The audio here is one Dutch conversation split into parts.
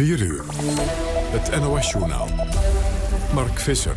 4 uur. Het NOS-journaal. Mark Visser.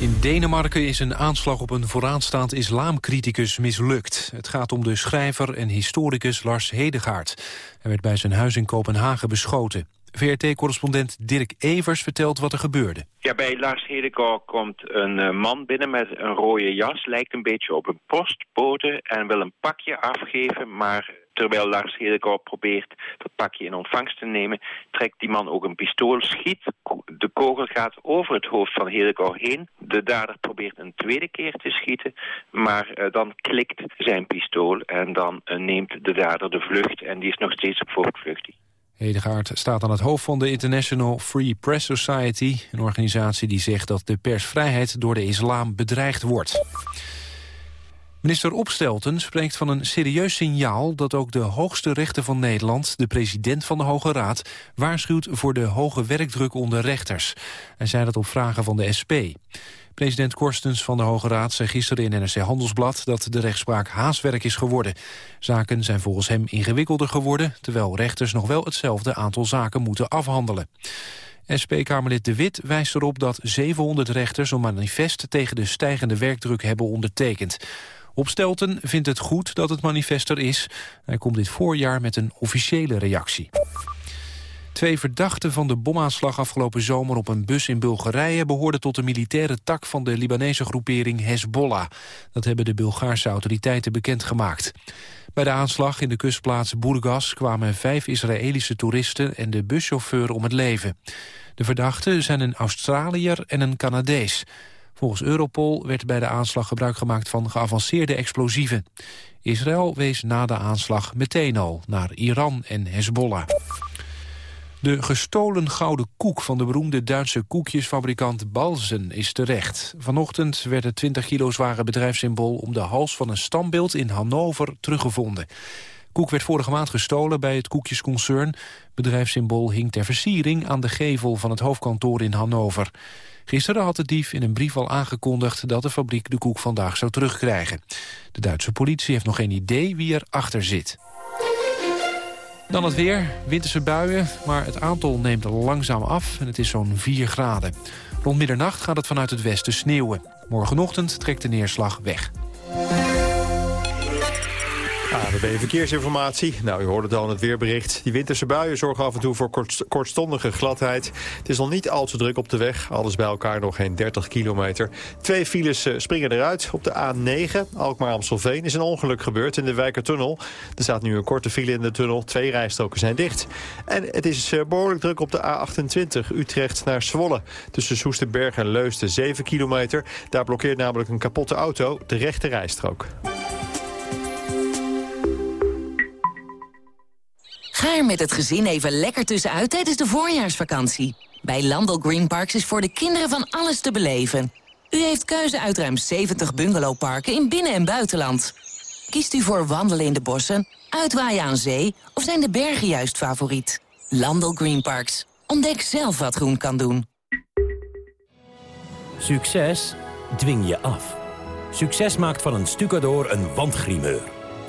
In Denemarken is een aanslag op een vooraanstaand islamcriticus mislukt. Het gaat om de schrijver en historicus Lars Hedegaard. Hij werd bij zijn huis in Kopenhagen beschoten. VRT-correspondent Dirk Evers vertelt wat er gebeurde. Ja, bij Lars Hedegaard komt een eh, man binnen met een rode jas. Lijkt een beetje op een postbode en wil een pakje afgeven. Maar terwijl Lars Hedegaard probeert dat pakje in ontvangst te nemen... trekt die man ook een pistool, schiet. De kogel gaat over het hoofd van Hedegaard heen. De dader probeert een tweede keer te schieten. Maar uh, dan klikt zijn pistool en dan uh, neemt de dader de vlucht. En die is nog steeds op voortvlucht. Hedegaard staat aan het hoofd van de International Free Press Society... een organisatie die zegt dat de persvrijheid door de islam bedreigd wordt. Minister Opstelten spreekt van een serieus signaal... dat ook de hoogste rechter van Nederland, de president van de Hoge Raad... waarschuwt voor de hoge werkdruk onder rechters. Hij zei dat op vragen van de SP. President Korstens van de Hoge Raad zei gisteren in NRC Handelsblad... dat de rechtspraak haaswerk is geworden. Zaken zijn volgens hem ingewikkelder geworden... terwijl rechters nog wel hetzelfde aantal zaken moeten afhandelen. SP-Kamerlid De Wit wijst erop dat 700 rechters... een manifest tegen de stijgende werkdruk hebben ondertekend. Opstelten vindt het goed dat het manifest er is. Hij komt dit voorjaar met een officiële reactie. Twee verdachten van de bomaanslag afgelopen zomer op een bus in Bulgarije... behoorden tot de militaire tak van de Libanese groepering Hezbollah. Dat hebben de Bulgaarse autoriteiten bekendgemaakt. Bij de aanslag in de kustplaats Burgas kwamen vijf Israëlische toeristen... en de buschauffeur om het leven. De verdachten zijn een Australiër en een Canadees. Volgens Europol werd bij de aanslag gebruik gemaakt van geavanceerde explosieven. Israël wees na de aanslag meteen al naar Iran en Hezbollah. De gestolen gouden koek van de beroemde Duitse koekjesfabrikant Balzen is terecht. Vanochtend werd het 20 kilo zware bedrijfssymbool om de hals van een standbeeld in Hannover teruggevonden. Koek werd vorige maand gestolen bij het koekjesconcern. Bedrijfssymbool hing ter versiering aan de gevel van het hoofdkantoor in Hannover. Gisteren had de dief in een brief al aangekondigd dat de fabriek de koek vandaag zou terugkrijgen. De Duitse politie heeft nog geen idee wie er achter zit. Dan het weer, winterse buien, maar het aantal neemt langzaam af en het is zo'n 4 graden. Rond middernacht gaat het vanuit het westen sneeuwen. Morgenochtend trekt de neerslag weg. ANWB Verkeersinformatie. Nou, u hoorde het al in het weerbericht. Die winterse buien zorgen af en toe voor kortstondige gladheid. Het is nog niet al te druk op de weg. Alles bij elkaar nog geen 30 kilometer. Twee files eh, springen eruit. Op de A9, Alkmaar-Amstelveen, is een ongeluk gebeurd in de Wijkertunnel. Er staat nu een korte file in de tunnel. Twee rijstroken zijn dicht. En het is eh, behoorlijk druk op de A28, Utrecht naar Zwolle. Tussen Soesterberg en Leusden, 7 kilometer. Daar blokkeert namelijk een kapotte auto de rechte rijstrook. Ga er met het gezin even lekker tussenuit tijdens de voorjaarsvakantie. Bij Landel Green Parks is voor de kinderen van alles te beleven. U heeft keuze uit ruim 70 bungalowparken in binnen- en buitenland. Kiest u voor wandelen in de bossen, uitwaaien aan zee... of zijn de bergen juist favoriet? Landel Green Parks. Ontdek zelf wat groen kan doen. Succes dwing je af. Succes maakt van een stucador een wandgrimeur.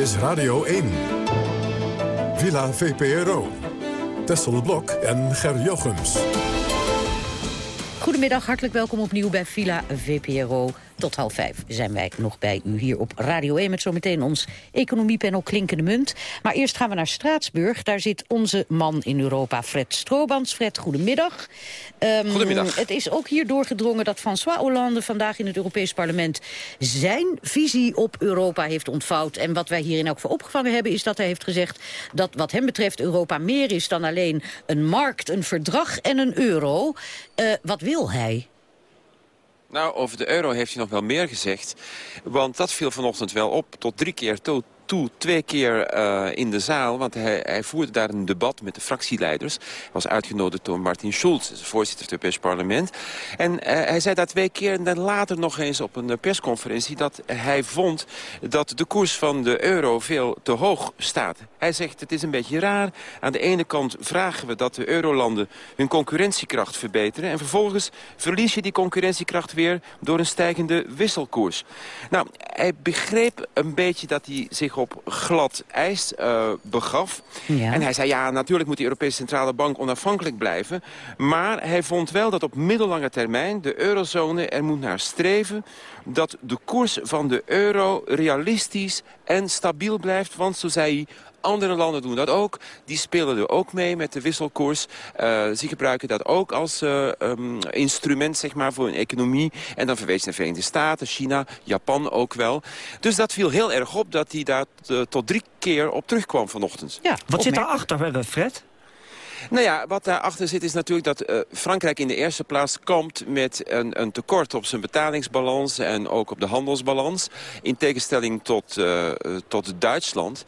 is Radio 1. Villa VPRO. Tessel Blok en Ger Jochems. Goedemiddag, hartelijk welkom opnieuw bij Villa VPRO. Tot half vijf zijn wij nog bij u hier op Radio 1... met zometeen ons economiepanel Klinkende Munt. Maar eerst gaan we naar Straatsburg. Daar zit onze man in Europa, Fred Stroobans. Fred, goedemiddag. Um, goedemiddag. Het is ook hier doorgedrongen dat François Hollande... vandaag in het Europees Parlement zijn visie op Europa heeft ontvouwd. En wat wij hierin ook voor opgevangen hebben... is dat hij heeft gezegd dat wat hem betreft Europa meer is dan alleen een markt, een verdrag en een euro. Uh, wat wil hij? Nou, over de euro heeft hij nog wel meer gezegd. Want dat viel vanochtend wel op. Tot drie keer toe twee keer uh, in de zaal. Want hij, hij, voerde daar een debat met de fractieleiders. Hij was uitgenodigd door Martin Schulz, de voorzitter van het Europees Parlement. En uh, hij zei daar twee keer en dan later nog eens op een persconferentie... dat hij vond dat de koers van de euro veel te hoog staat. Hij zegt het is een beetje raar. Aan de ene kant vragen we dat de eurolanden hun concurrentiekracht verbeteren... en vervolgens verlies je die concurrentiekracht weer door een stijgende wisselkoers. Nou, hij begreep een beetje dat hij zich op glad ijs uh, begaf. Ja. En hij zei, ja, natuurlijk moet de Europese Centrale Bank onafhankelijk blijven. Maar hij vond wel dat op middellange termijn de eurozone er moet naar streven... dat de koers van de euro realistisch en stabiel blijft. Want, zo zei hij, andere landen doen dat ook. Die spelen er ook mee met de wisselkoers. Uh, ze gebruiken dat ook als uh, um, instrument zeg maar, voor hun economie. En dan verwees naar de Verenigde Staten, China, Japan ook wel. Dus dat viel heel erg op dat hij daar uh, tot drie keer op terugkwam vanochtend. Ja, Wat zit daarachter, Fred? Nou ja, wat daarachter zit is natuurlijk dat uh, Frankrijk in de eerste plaats komt met een, een, tekort op zijn betalingsbalans en ook op de handelsbalans. In tegenstelling tot, uh, tot Duitsland.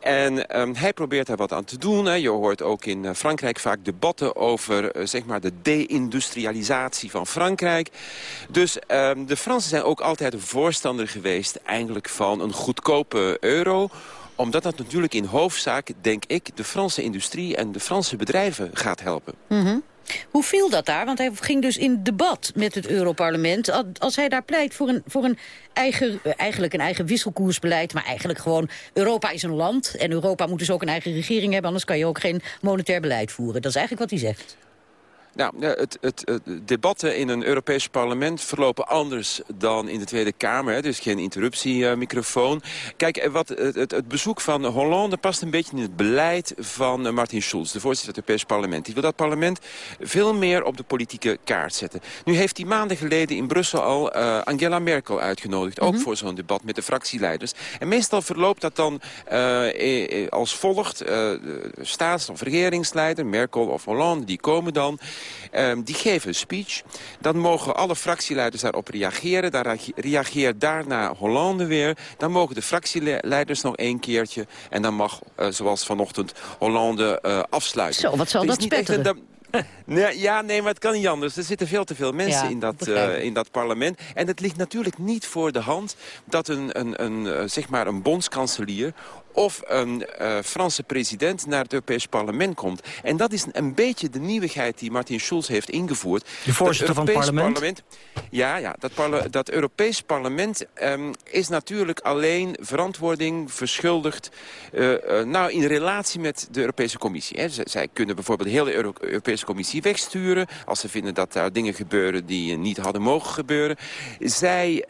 En um, hij probeert daar wat aan te doen. Hè. Je hoort ook in uh, Frankrijk vaak debatten over uh, zeg maar de deindustrialisatie van Frankrijk. Dus um, de Fransen zijn ook altijd voorstander geweest eigenlijk van een goedkope euro omdat dat natuurlijk in hoofdzaak, denk ik, de Franse industrie en de Franse bedrijven gaat helpen. Mm. Hoe viel dat daar? Want hij ging dus in debat met het Europarlement. Als hij daar pleit voor een, voor een eigen, eigenlijk een eigen wisselkoersbeleid... maar eigenlijk gewoon, Europa is een land... en Europa moet dus ook een eigen regering hebben... anders kan je ook geen monetair beleid voeren. Dat is eigenlijk wat hij zegt. Nou, het, het, het, debatten in een Europees parlement verlopen anders dan in de Tweede Kamer. Hè. Dus geen interruptiemicrofoon. Kijk, eh, wat, het, het, bezoek van Hollande past een beetje in het beleid van Martin Schulz, de voorzitter van het Europees parlement. Die wil dat parlement veel meer op de politieke kaart zetten. Nu heeft hij maanden geleden in Brussel al uh, Angela Merkel uitgenodigd. Ook mhm. voor zo'n debat met de fractieleiders. En meestal verloopt dat dan uh, als volgt. staats- of regeringsleider, Merkel of Hollande, die komen dan... Um, die geven een speech. Dan mogen alle fractieleiders daarop reageren. Dan reageert daarna Hollande weer. Dan mogen de fractieleiders nog één keertje. En dan mag, uh, zoals vanochtend, Hollande uh, afsluiten. Zo, wat zal dat spetteren? Nee, ja, nee, maar het kan niet anders. Er zitten veel te veel mensen ja, in, dat, uh, in dat parlement. En het ligt natuurlijk niet voor de hand dat een, een, een, zeg maar een bondskanselier of een uh, Franse president naar het Europees parlement komt. En dat is een beetje de nieuwigheid die Martin Schulz heeft ingevoerd. De voorzitter van het parlement? parlement ja, ja dat, parle dat Europees parlement um, is natuurlijk alleen verantwoording verschuldigd... Uh, uh, nou, in relatie met de Europese Commissie. Hè. zij kunnen bijvoorbeeld de hele Euro Europese Commissie wegsturen... als ze vinden dat daar dingen gebeuren die niet hadden mogen gebeuren. Zij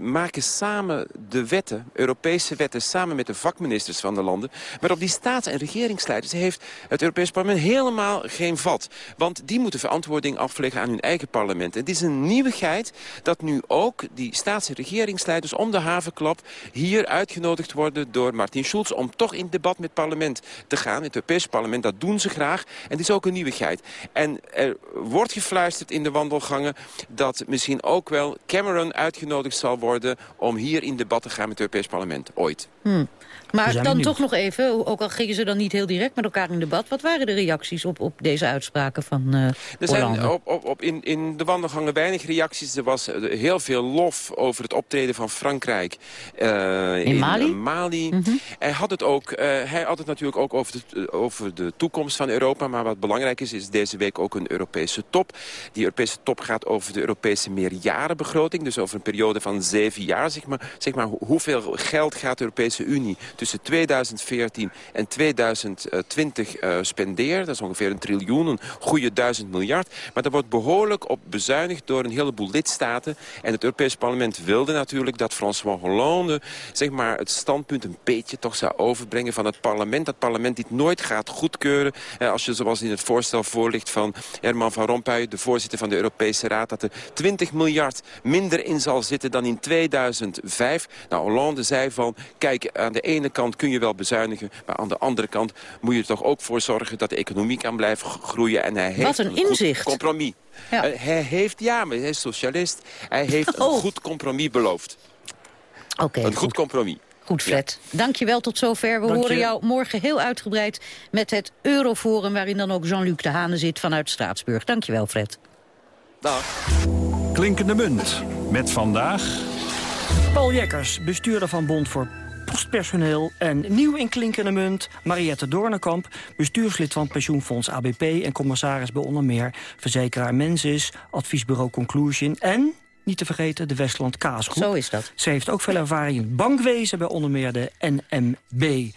maken samen de wetten, Europese wetten, samen met de vakminister ministers van de landen. Maar op die staats- en regeringsleiders heeft het Europees Parlement helemaal geen vat. Want die moeten verantwoording afleggen aan hun eigen parlement. Het is een nieuwigheid dat nu ook die staats- en regeringsleiders om de havenklap hier uitgenodigd worden door Martin Schulz om toch in debat met het parlement te gaan. Het Europees Parlement, dat doen ze graag. En het is ook een nieuwigheid. En er wordt gefluisterd in de wandelgangen dat misschien ook wel Cameron uitgenodigd zal worden om hier in debat te gaan met het Europees Parlement. Ooit. Hmm. Maar dan toch nog even, ook al gingen ze dan niet heel direct met elkaar in debat... wat waren de reacties op, op deze uitspraken van uh, Er zijn op, op, op in, in de wandelgangen weinig reacties. Er was eh, heel veel lof over het optreden van Frankrijk uh, in, in, Mali. Mali. Mm -hmm. Hij had het ook, uh, hij had het natuurlijk ook over de, over de toekomst van Europa. Maar wat belangrijk is, is deze week ook een Europese top. Die Europese top gaat over de Europese meerjarenbegroting. Dus over een periode van zeven jaar. Zeg maar, zeg maar hoeveel geld gaat de Europese Unie tussen 2014 en 2020 uh, spenderen. Dat is ongeveer een triljoen, een goede duizend miljard. Maar daar wordt behoorlijk op bezuinigd door een heleboel lidstaten. En het Europees Parlement wilde natuurlijk dat François Hollande... zeg maar het standpunt een beetje toch zou overbrengen van het parlement. Dat parlement dit nooit gaat goedkeuren. Eh, als je zoals in het voorstel voorligt van Herman van Rompuy... de voorzitter van de Europese Raad... dat er 20 miljard minder in zal zitten dan in 2005. Nou, Hollande zei van... kijk, aan de ene kant kun je wel bezuinigen... maar aan de andere kant moet je er toch ook voor zorgen... dat de economie kan blijven groeien. En hij heeft Wat een inzicht. compromis. Ja. hij heeft, ja, maar hij is socialist. Hij heeft Oh. een goed compromis beloofd. Oké, een goed, compromis. Goed, Fred. Dank je wel tot zover. We Dank horen je. jou morgen heel uitgebreid met het Euroforum... waarin dan ook Jean-Luc de Hane zit vanuit Straatsburg. Dank je wel, Fred. Dag. Klinkende munt. Met vandaag... Paul Jekkers, bestuurder van Bond voor Postpersoneel... en nieuw in Klinkende Munt, Mariette Doornekamp... bestuurslid van pensioenfonds ABP... en commissaris bij onder meer verzekeraar Mensis... adviesbureau Conclusion en... Niet te vergeten, de Westland Kaasgroep. Zo is dat. Ze heeft ook veel ervaring in het bankwezen bij onder meer de NMB.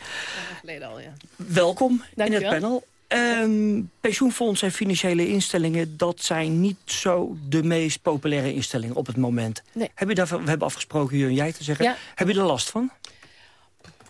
geleden al, ja. Welkom Dank in het wel. panel. Ehm, pensioenfonds en financiële instellingen... dat zijn niet zo de meest populaire instellingen op het moment. Nee. Heb je daarvan, we hebben afgesproken, je en jij te zeggen. Ja. Heb je er last van?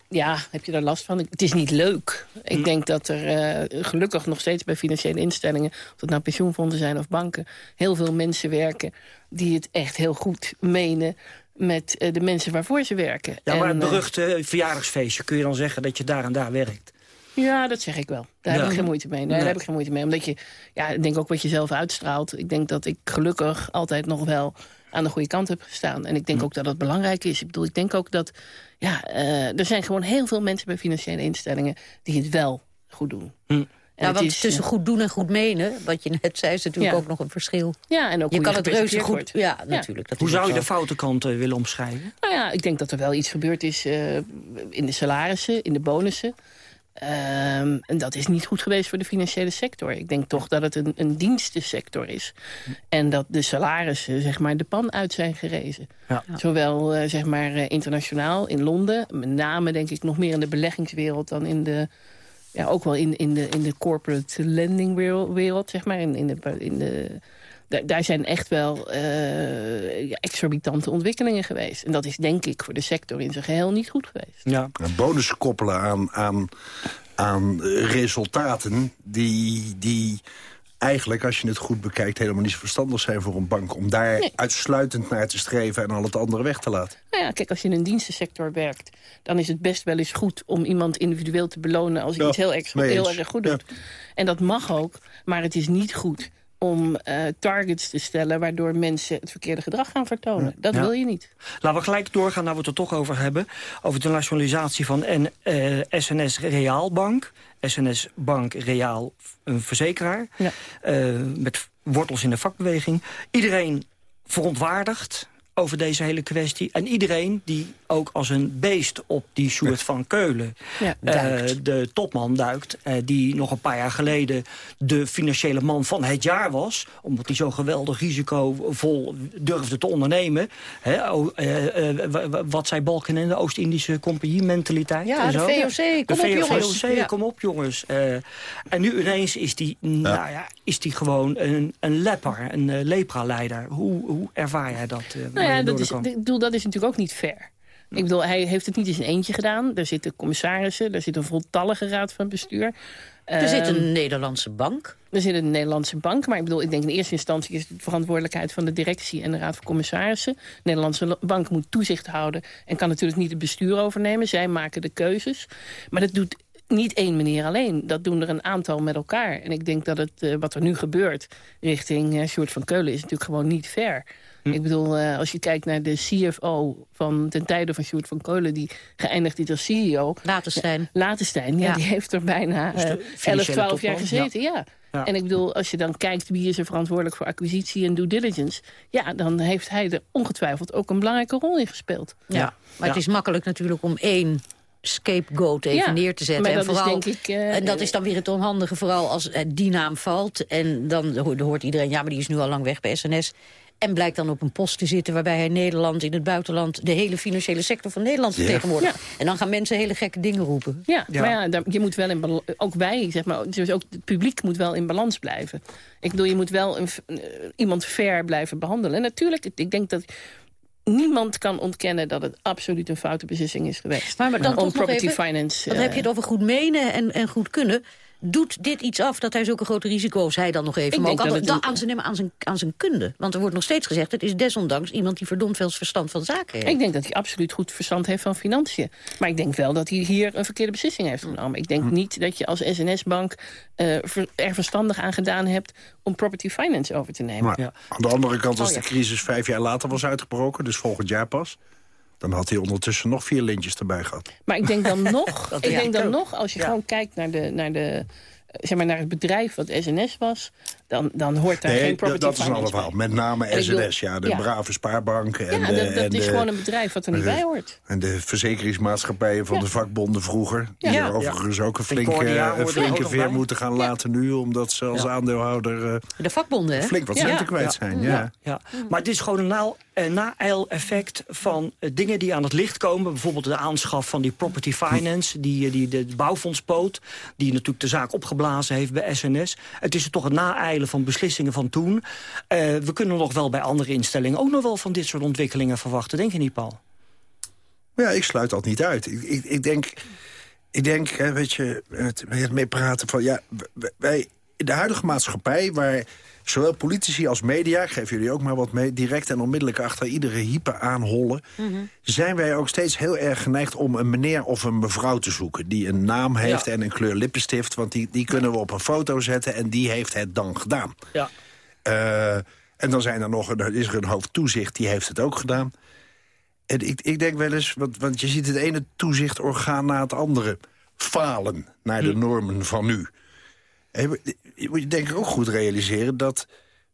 Ja, heb je daar last van? Het is niet leuk. Ik denk dat er eh, gelukkig nog steeds bij financiële instellingen... of het nou pensioenfondsen zijn of banken... heel veel mensen werken die het echt heel goed menen... met eh, de mensen waarvoor ze werken. Ja, maar En, het eh, beruchte verjaardagsfeestje... kun je dan zeggen dat je daar en daar werkt? Ja, dat zeg ik wel. Daar Ja. heb ik geen moeite mee. Nee, Nee. Daar heb ik geen moeite mee. Omdat je, ja, ik denk ook wat je zelf uitstraalt. Ik denk dat ik gelukkig altijd nog wel aan de goede kant heb gestaan. En ik denk ook dat dat belangrijk is. Ik bedoel, ik denk ook dat... Ja, eh, er zijn gewoon heel veel mensen bij financiële instellingen... die het wel goed doen. En Ja, het want is, tussen goed doen en goed menen, wat je net zei, is natuurlijk Ja. ook nog een verschil. Ja, en ook je kan je het reuze goed... wordt. Ja, natuurlijk. Dat Hoe zou je de foute kant willen omschrijven? Nou ja, ik denk dat er wel iets gebeurd is eh, in de salarissen, in de bonussen. Ehm, en dat is niet goed geweest voor de financiële sector. Ik denk toch dat het een, een dienstensector is. En dat de salarissen zeg maar, de pan uit zijn gerezen. Ja. Zowel eh, zeg maar, eh, internationaal in Londen. Met name denk ik nog meer in de beleggingswereld dan in de... Ja, ook wel in, in, de, in de corporate lending wereld, wereld, zeg maar. In, in de, in de, daar, daar zijn echt wel eh, ja, exorbitante ontwikkelingen geweest. En dat is denk ik voor de sector in zijn geheel niet goed geweest. Ja. Een bonus koppelen aan, aan, aan resultaten die, die eigenlijk, als je het goed bekijkt... helemaal niet zo verstandig zijn voor een bank... om daar Nee. uitsluitend naar te streven en al het andere weg te laten. Nou ja, kijk, als je in een dienstensector werkt... dan is het best wel eens goed om iemand individueel te belonen... als hij Ja, iets heel, heel erg goed doet. En dat mag ook, maar het is niet goed om eh, targets te stellen... waardoor mensen het verkeerde gedrag gaan vertonen. Dat Ja. wil je niet. Laten we gelijk doorgaan naar wat we het er toch over hebben. Over de nationalisatie van N, eh, SNS Reaalbank. SNS Bank Reaal, een verzekeraar. Ja. eh, met wortels in de vakbeweging. Iedereen verontwaardigd over deze hele kwestie. En iedereen die ook als een beest op die Sjoerd van Keulen... Ja, eh, de topman duikt, eh, die nog een paar jaar geleden... de financiële man van het jaar was... omdat hij zo geweldig risicovol durfde te ondernemen. Hè, o- eh, eh, wa- wa- wat zei Balken in de Oost-Indische Compagnie-mentaliteit. Ja, en de zo. VOC, kom de op, jongens. VOC, Ja. kom op jongens. Eh, en nu ineens is die, nou ja, is die gewoon een, een lepper, een uh, lepra-leider. Hoe, hoe ervaar jij dat? eh, Nou ja, dat is, ik bedoel, dat is natuurlijk ook niet fair. Ik bedoel, hij heeft het niet in zijn eentje gedaan. Er zitten commissarissen, er zit een voltallige raad van bestuur. Er zit Ehm, een Nederlandse bank. Er zit een Nederlandse bank, maar ik bedoel, ik denk in eerste instantie is het de verantwoordelijkheid van de directie en de raad van commissarissen. De Nederlandse bank moet toezicht houden en kan natuurlijk niet het bestuur overnemen. Zij maken de keuzes. Maar dat doet niet één meneer alleen. Dat doen er een aantal met elkaar. En ik denk dat het, eh, wat er nu gebeurt richting uh, Sjoerd van Keulen is natuurlijk gewoon niet fair. Ik bedoel, uh, als je kijkt naar de CFO van ten tijde van Sjoerd van Keulen... die geëindigd is als CEO. Latenstein. Latenstein, ja, Ja. die heeft er bijna Dus de uh, 11, financiële 12 jaar topman, gezeten. Ja. Ja. En ik bedoel, als je dan kijkt wie is er verantwoordelijk voor acquisitie en due diligence... ja, dan heeft hij er ongetwijfeld ook een belangrijke rol in gespeeld. Ja. Maar het is makkelijk natuurlijk om één scapegoat even Ja, neer te zetten. en, dat is vooral, ik, eh, en dat is dan weer het onhandige, vooral als eh, die naam valt. En dan ho- hoort iedereen, ja, maar die is nu al lang weg bij SNS. En blijkt dan op een post te zitten waarbij hij Nederland in het buitenland... de hele financiële sector van Nederland vertegenwoordigt. En dan gaan mensen hele gekke dingen roepen. Ja, Ja. maar ja, daar- je moet wel in ook wij, zeg maar, dus ook het publiek moet wel in balans blijven. Ik bedoel, je moet wel een, eh, iemand fair blijven behandelen. En natuurlijk, ik denk dat niemand kan ontkennen dat het absoluut een foute beslissing is geweest. Maar, maar dan om toch nog property even, finance. Dan eh, heb je het over goed menen en, en goed kunnen. Doet dit iets af dat hij zulke grote risico's, hij dan nog even... Ik maar ook altijd- een- aan, zijn, aan, zijn, aan zijn kunde. Want er wordt nog steeds gezegd, het is desondanks iemand die verdomd veel verstand van zaken heeft. Ik denk dat hij absoluut goed verstand heeft van financiën. Maar ik denk wel dat hij hier een verkeerde beslissing heeft genomen. Ik denk Hm. niet dat je als SNS-bank eh, er verstandig aan gedaan hebt... om property finance over te nemen. Maar aan de andere kant, als Oh, ja. de crisis vijf jaar later was uitgebroken... dus volgend jaar pas... dan had hij ondertussen nog vier lintjes erbij gehad. Maar ik denk dan nog, ik denk dan nog als je gewoon kijkt naar, de, naar, de, zeg maar naar het bedrijf wat SNS was... dan, dan hoort daar geen Nee, property dat is een ander verhaal. bij. Met name SNS, ja, de ja. brave spaarbanken. En Ja, de, dat, dat en is de- gewoon een bedrijf wat er niet de- bij hoort. En de verzekeringsmaatschappijen van Ja. de vakbonden vroeger... die Ja. er overigens ook een flinke, flinke veer bij. moeten gaan laten nu... omdat ze als aandeelhouder eh, De vakbonden, hè? flink wat Ja. centen kwijt zijn. Ja. Ja. Maar dit is gewoon een na- een na-eil-effect van eh, dingen die aan het licht komen. Bijvoorbeeld de aanschaf van die property finance, die, eh, die de bouwfondspoot... die natuurlijk de zaak opgeblazen heeft bij SNS. Het is toch een na-eilen van beslissingen van toen. Eh, we kunnen nog wel bij andere instellingen ook nog wel van dit soort ontwikkelingen verwachten. Denk je niet, Paul? Ja, ik sluit dat niet uit. Ik, ik, denk, ik denk hè, weet je, het, het mee praten van... ja, wij de huidige maatschappij... waar zowel politici als media, ik geef jullie ook maar wat mee... direct en onmiddellijk achter iedere hype aanhollen... zijn wij ook steeds heel erg geneigd om een meneer of een mevrouw te zoeken... die een naam heeft Ja. en een kleur lippenstift... want die, die kunnen we op een foto zetten en die heeft het dan gedaan. Ja. Eh, en dan zijn er nog, er is er een hoofdtoezicht, die heeft het ook gedaan. En ik, ik denk wel eens, want, want je ziet het ene toezichtorgaan na het andere falen naar de normen van nu. En je- moet je denk ik ook goed realiseren dat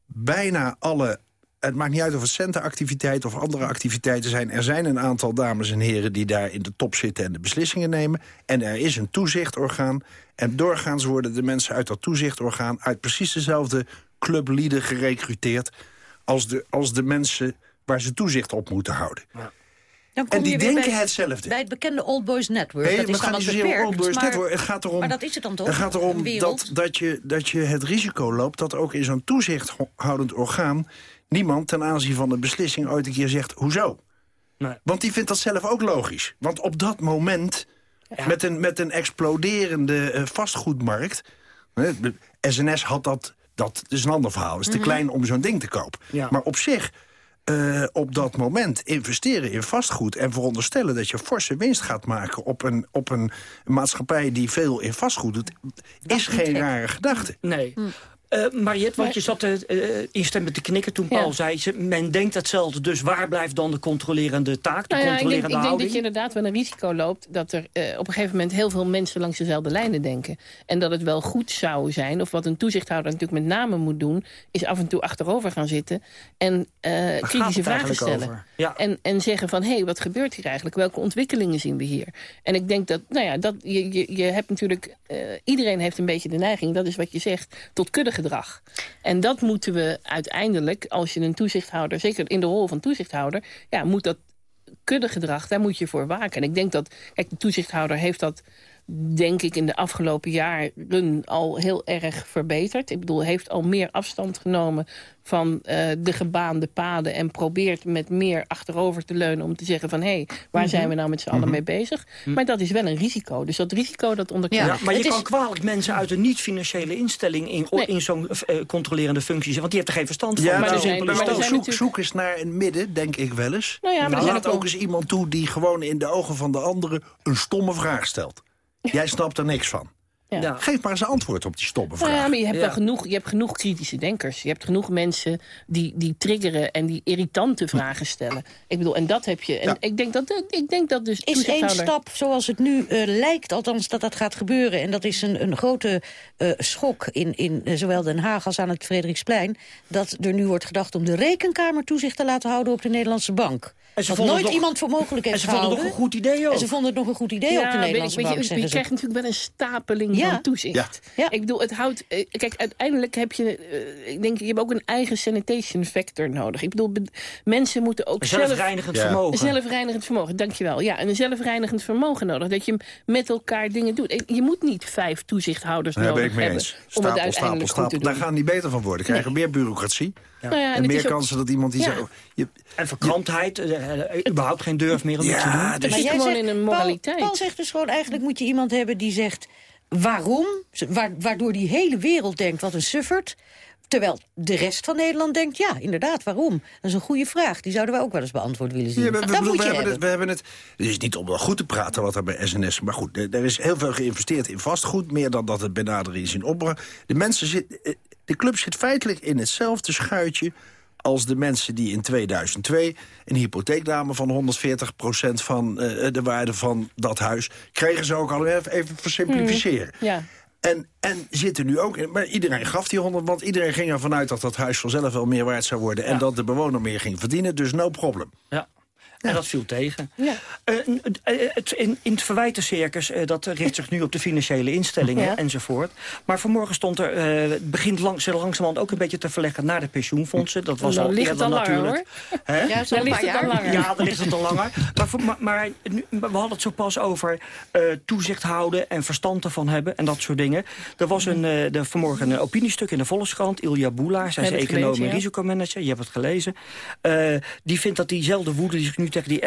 bijna alle... Het maakt niet uit of het centenactiviteiten of andere activiteiten zijn. Er zijn een aantal dames en heren die daar in de top zitten en de beslissingen nemen. En er is een toezichtorgaan. En doorgaans worden de mensen uit dat toezichtorgaan... uit precies dezelfde clublieden gerecruiteerd... als de, als de mensen waar ze toezicht op moeten houden. Dan kom En die je denken bij, hetzelfde. Bij het bekende Old Boys Network. Nee, dat maar is het dan gaat niet zozeer. Old Boys maar, Network. Het gaat erom, maar dat is het dan toch? Het gaat erom dat, dat, je, dat je het risico loopt dat ook in zo'n toezichthoudend orgaan... niemand ten aanzien van een beslissing ooit een keer zegt, hoezo? Nee. Want die vindt dat zelf ook logisch. Want op dat moment, met, een, met een exploderende eh, vastgoedmarkt... hè, de SNS had dat, dat is een ander verhaal. Het is te klein om zo'n ding te kopen. Ja. Maar op zich, eh, op dat moment investeren in vastgoed... en veronderstellen dat je forse winst gaat maken... op een, op een maatschappij die veel in vastgoed doet... is geen gek. rare gedachte. Nee. Eh Mariette, want je zat uh, instemmend te knikken toen Paul Ja. zei... ze- men denkt hetzelfde, dus waar blijft dan de controlerende taak, de Nou ja, ik denk, controlerende ik denk houding? dat je inderdaad wel een risico loopt... dat er eh, op een gegeven moment heel veel mensen langs dezelfde lijnen denken. En dat het wel goed zou zijn, of wat een toezichthouder natuurlijk met name moet doen... is af en toe achterover gaan zitten en eh, kritische vragen stellen. Ja. En, en zeggen van, hé, hey, wat gebeurt hier eigenlijk? Welke ontwikkelingen zien we hier? En ik denk dat, nou ja, dat, je, je, je hebt natuurlijk... eh, iedereen heeft een beetje de neiging, dat is wat je zegt, tot kuddegedrag. En dat moeten we uiteindelijk, als je een toezichthouder... zeker in de rol van toezichthouder, ja, moet dat kuddegedrag, daar moet je voor waken. En ik denk dat, kijk, de toezichthouder heeft dat denk ik in de afgelopen jaren al heel erg verbeterd. Ik bedoel, heeft al meer afstand genomen van eh, de gebaande paden... en probeert met meer achterover te leunen om te zeggen van... hé, hey, waar zijn we nou met z'n allen mee bezig? Maar dat is wel een risico. Dus dat risico, dat onderkent Ja, maar je kan kwalijk mensen uit een niet-financiële instelling... in, Nee. in zo'n eh, controlerende functie zetten, want die heeft er geen verstand van. Ja, maar nou, zijn- nou, maar zijn zoek, natuurlijk- zoek eens naar een midden, denk ik wel eens. Nou ja, maar er zijn laat ook ook wel- eens iemand toe die gewoon in de ogen van de anderen... een stomme vraag stelt. Jij snapt er niks van. Ja. Ja. Geef maar eens een antwoord op die stomme vraag. Nou ja, maar je hebt, Ja. wel genoeg, je hebt genoeg kritische denkers. Je hebt genoeg mensen die, die triggeren en die irritante vragen stellen. Ik bedoel, en dat heb je. En Ja. ik, denk dat, ik denk dat dus Is één stap zoals het nu eh, lijkt, althans dat dat gaat gebeuren... en dat is een, een grote eh, schok in, in eh, zowel Den Haag als aan het Frederiksplein... dat er nu wordt gedacht om de rekenkamer toezicht te laten houden op de Nederlandse bank. En ze nooit het nog- iemand voor mogelijk En ze vonden het nog een goed idee ook. En ze vonden het nog een goed idee op de Nederlandse ik, weet bank, je, krijgt natuurlijk wel een stapeling Ja. van toezicht. Ja. Ja. Ik bedoel, het houdt... eh, Kijk, uiteindelijk heb je... eh, ik denk, je hebt ook een eigen sanitation factor nodig. Ik bedoel, be- mensen moeten ook zelf... Zelfreinigend Ja. vermogen. Zelfreinigend vermogen, dankjewel. Ja, en een zelfreinigend vermogen nodig. Dat je met elkaar dingen doet. Je moet niet vijf toezichthouders Daar ben nodig ik mee hebben... eens. om het Stapel, stapel, stapel. Daar gaan die beter van worden. Krijgen meer bureaucratie. Nou ja, en meer ook- kansen dat iemand die Ja. zegt... oh, je, En verkramptheid, eh, eh, überhaupt geen durf meer om Ja, iets te doen. dus- Het zit jij gewoon zegt- in een Paul- moraliteit. Paul, zegt dus gewoon, eigenlijk moet je iemand hebben die zegt... waarom? waardoor die hele wereld denkt, wat een suffert. Terwijl de rest van Nederland denkt, ja, inderdaad, waarom? Dat is een goede vraag. Die zouden wij ook wel eens beantwoord willen zien. Ja, we, we, we, hebben het, we hebben het... Het is niet om wel goed te praten wat er bij SNS... maar goed, er is heel veel geïnvesteerd in vastgoed... meer dan dat het benadering is in opbrengen. De, mensen zit, eh, de club zit feitelijk in hetzelfde schuitje als de mensen die in 2002 een hypotheek namen van 140% van uh, de waarde van dat huis... kregen ze ook al even, versimplificeren. Hmm, ja. En, en zitten nu ook... Maar iedereen gaf die 100, want iedereen ging ervan uit... dat dat huis vanzelf wel meer waard zou worden... en dat de bewoner meer ging verdienen, dus no problem. Ja. En dat viel tegen. Ja. Uh, het, in, in, het verwijtencircus, uh, dat richt zich nu op de financiële instellingen enzovoort. Maar vanmorgen stond er, uh, het begint langs, langzamerhand ook een beetje te verleggen naar de pensioenfondsen. Dat was nou, al eerder natuurlijk. Langer, hoor. Ja, ligt het al langer. Ja, dan ligt het al langer. maar, maar, we hadden het zo pas over toezicht houden en verstand ervan hebben en dat soort dingen. Er was een, de, vanmorgen een opiniestuk in de Volkskrant. Ilja Boelaar, zij is econoom en risicomanager. Je hebt het gelezen. die vindt dat diezelfde woede die zich nu tegen die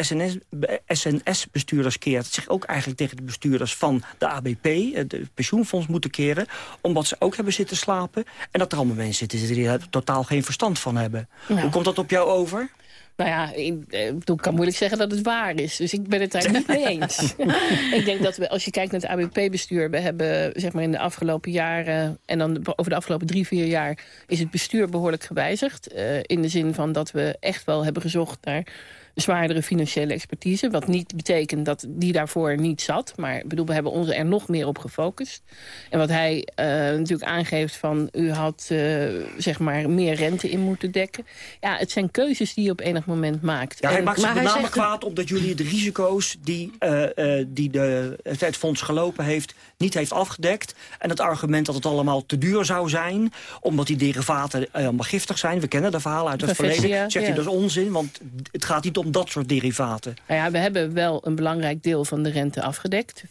SNS-bestuurders keert... zich ook eigenlijk tegen de bestuurders van de ABP, het pensioenfonds, moeten keren. Omdat ze ook hebben zitten slapen. En dat er allemaal mensen zitten die er totaal geen verstand van hebben. Hoe komt dat op jou over? Nou ja, ik, eh, ik kan moeilijk zeggen dat het waar is. Dus ik ben het daar niet mee eens. ik denk dat we, als je kijkt naar het ABP-bestuur... we hebben zeg maar in de afgelopen jaren... en dan over de afgelopen drie, vier jaar... is het bestuur behoorlijk gewijzigd. Uh, in de zin van dat we echt wel hebben gezocht naar zwaardere financiële expertise. Wat niet betekent dat die daarvoor niet zat. Maar bedoel, we hebben ons er nog meer op gefocust. En wat hij uh, natuurlijk aangeeft van... u had uh, zeg maar meer rente in moeten dekken. Ja, het zijn keuzes die je op enig moment maakt. Ja, hij maakt zich met name kwaad omdat jullie de risico's... die, uh, die de, het fonds gelopen heeft, niet heeft afgedekt. En het argument dat het allemaal te duur zou zijn... omdat die derivaten allemaal giftig zijn. We kennen de verhalen uit het verleden. Zegt ja. hij, dat is onzin, want het gaat niet om dat soort derivaten? Nou ja, we hebben wel een belangrijk deel van de rente afgedekt. 25%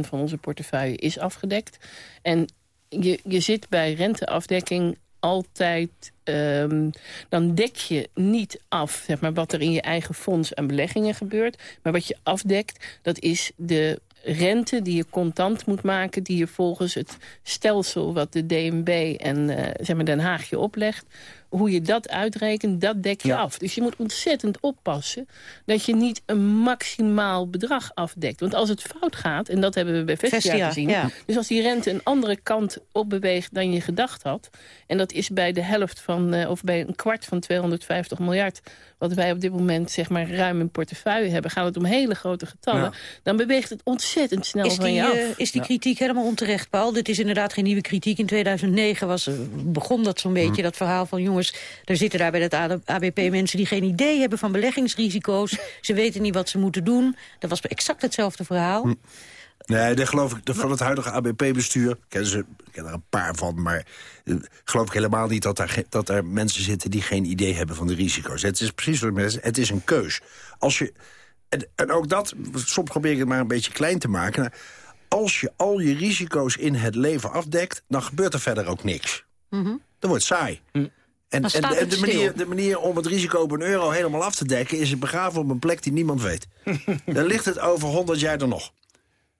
van onze portefeuille is afgedekt. En je, je zit bij renteafdekking altijd... Um, dan dek je niet af zeg maar, wat er in je eigen fonds aan beleggingen gebeurt. Maar wat je afdekt, dat is de rente die je contant moet maken... die je volgens het stelsel wat de DNB en uh, zeg maar Den Haag je oplegt hoe je dat uitrekent, dat dek je af. Dus je moet ontzettend oppassen dat je niet een maximaal bedrag afdekt. Want als het fout gaat, en dat hebben we bij Vestia, gezien... dus als die rente een andere kant opbeweegt dan je gedacht had... en dat is bij de helft van, uh, of bij een kwart van 250 miljard wat wij op dit moment zeg maar ruim in portefeuille hebben... gaat het om hele grote getallen. Dan beweegt het ontzettend snel is van je af. Uh, is die kritiek helemaal onterecht, Paul? Dit is inderdaad geen nieuwe kritiek. In 2009 was, eh, begon dat zo'n beetje, hm. dat verhaal van... jongens, er zitten daar bij het ABP mensen die geen idee hebben van beleggingsrisico's. Ze weten niet wat ze moeten doen. Dat was exact hetzelfde verhaal. Hm. Nee, dat geloof ik, van het huidige ABP-bestuur... kennen ze, ik ken er een paar van, maar uh, geloof ik helemaal niet... Dat er, dat er mensen zitten die geen idee hebben van de risico's. Het is precies wat mensen, het is een keus. Als je, en, en ook dat, soms probeer ik het maar een beetje klein te maken... Nou, als je al je risico's in het leven afdekt, dan gebeurt er verder ook niks. Mm -hmm. Dan wordt het saai. Mm. En, en, de, manier, de manier om het risico op een euro helemaal af te dekken... is het begraven op een plek die niemand weet. dan ligt het over 100 jaar er nog.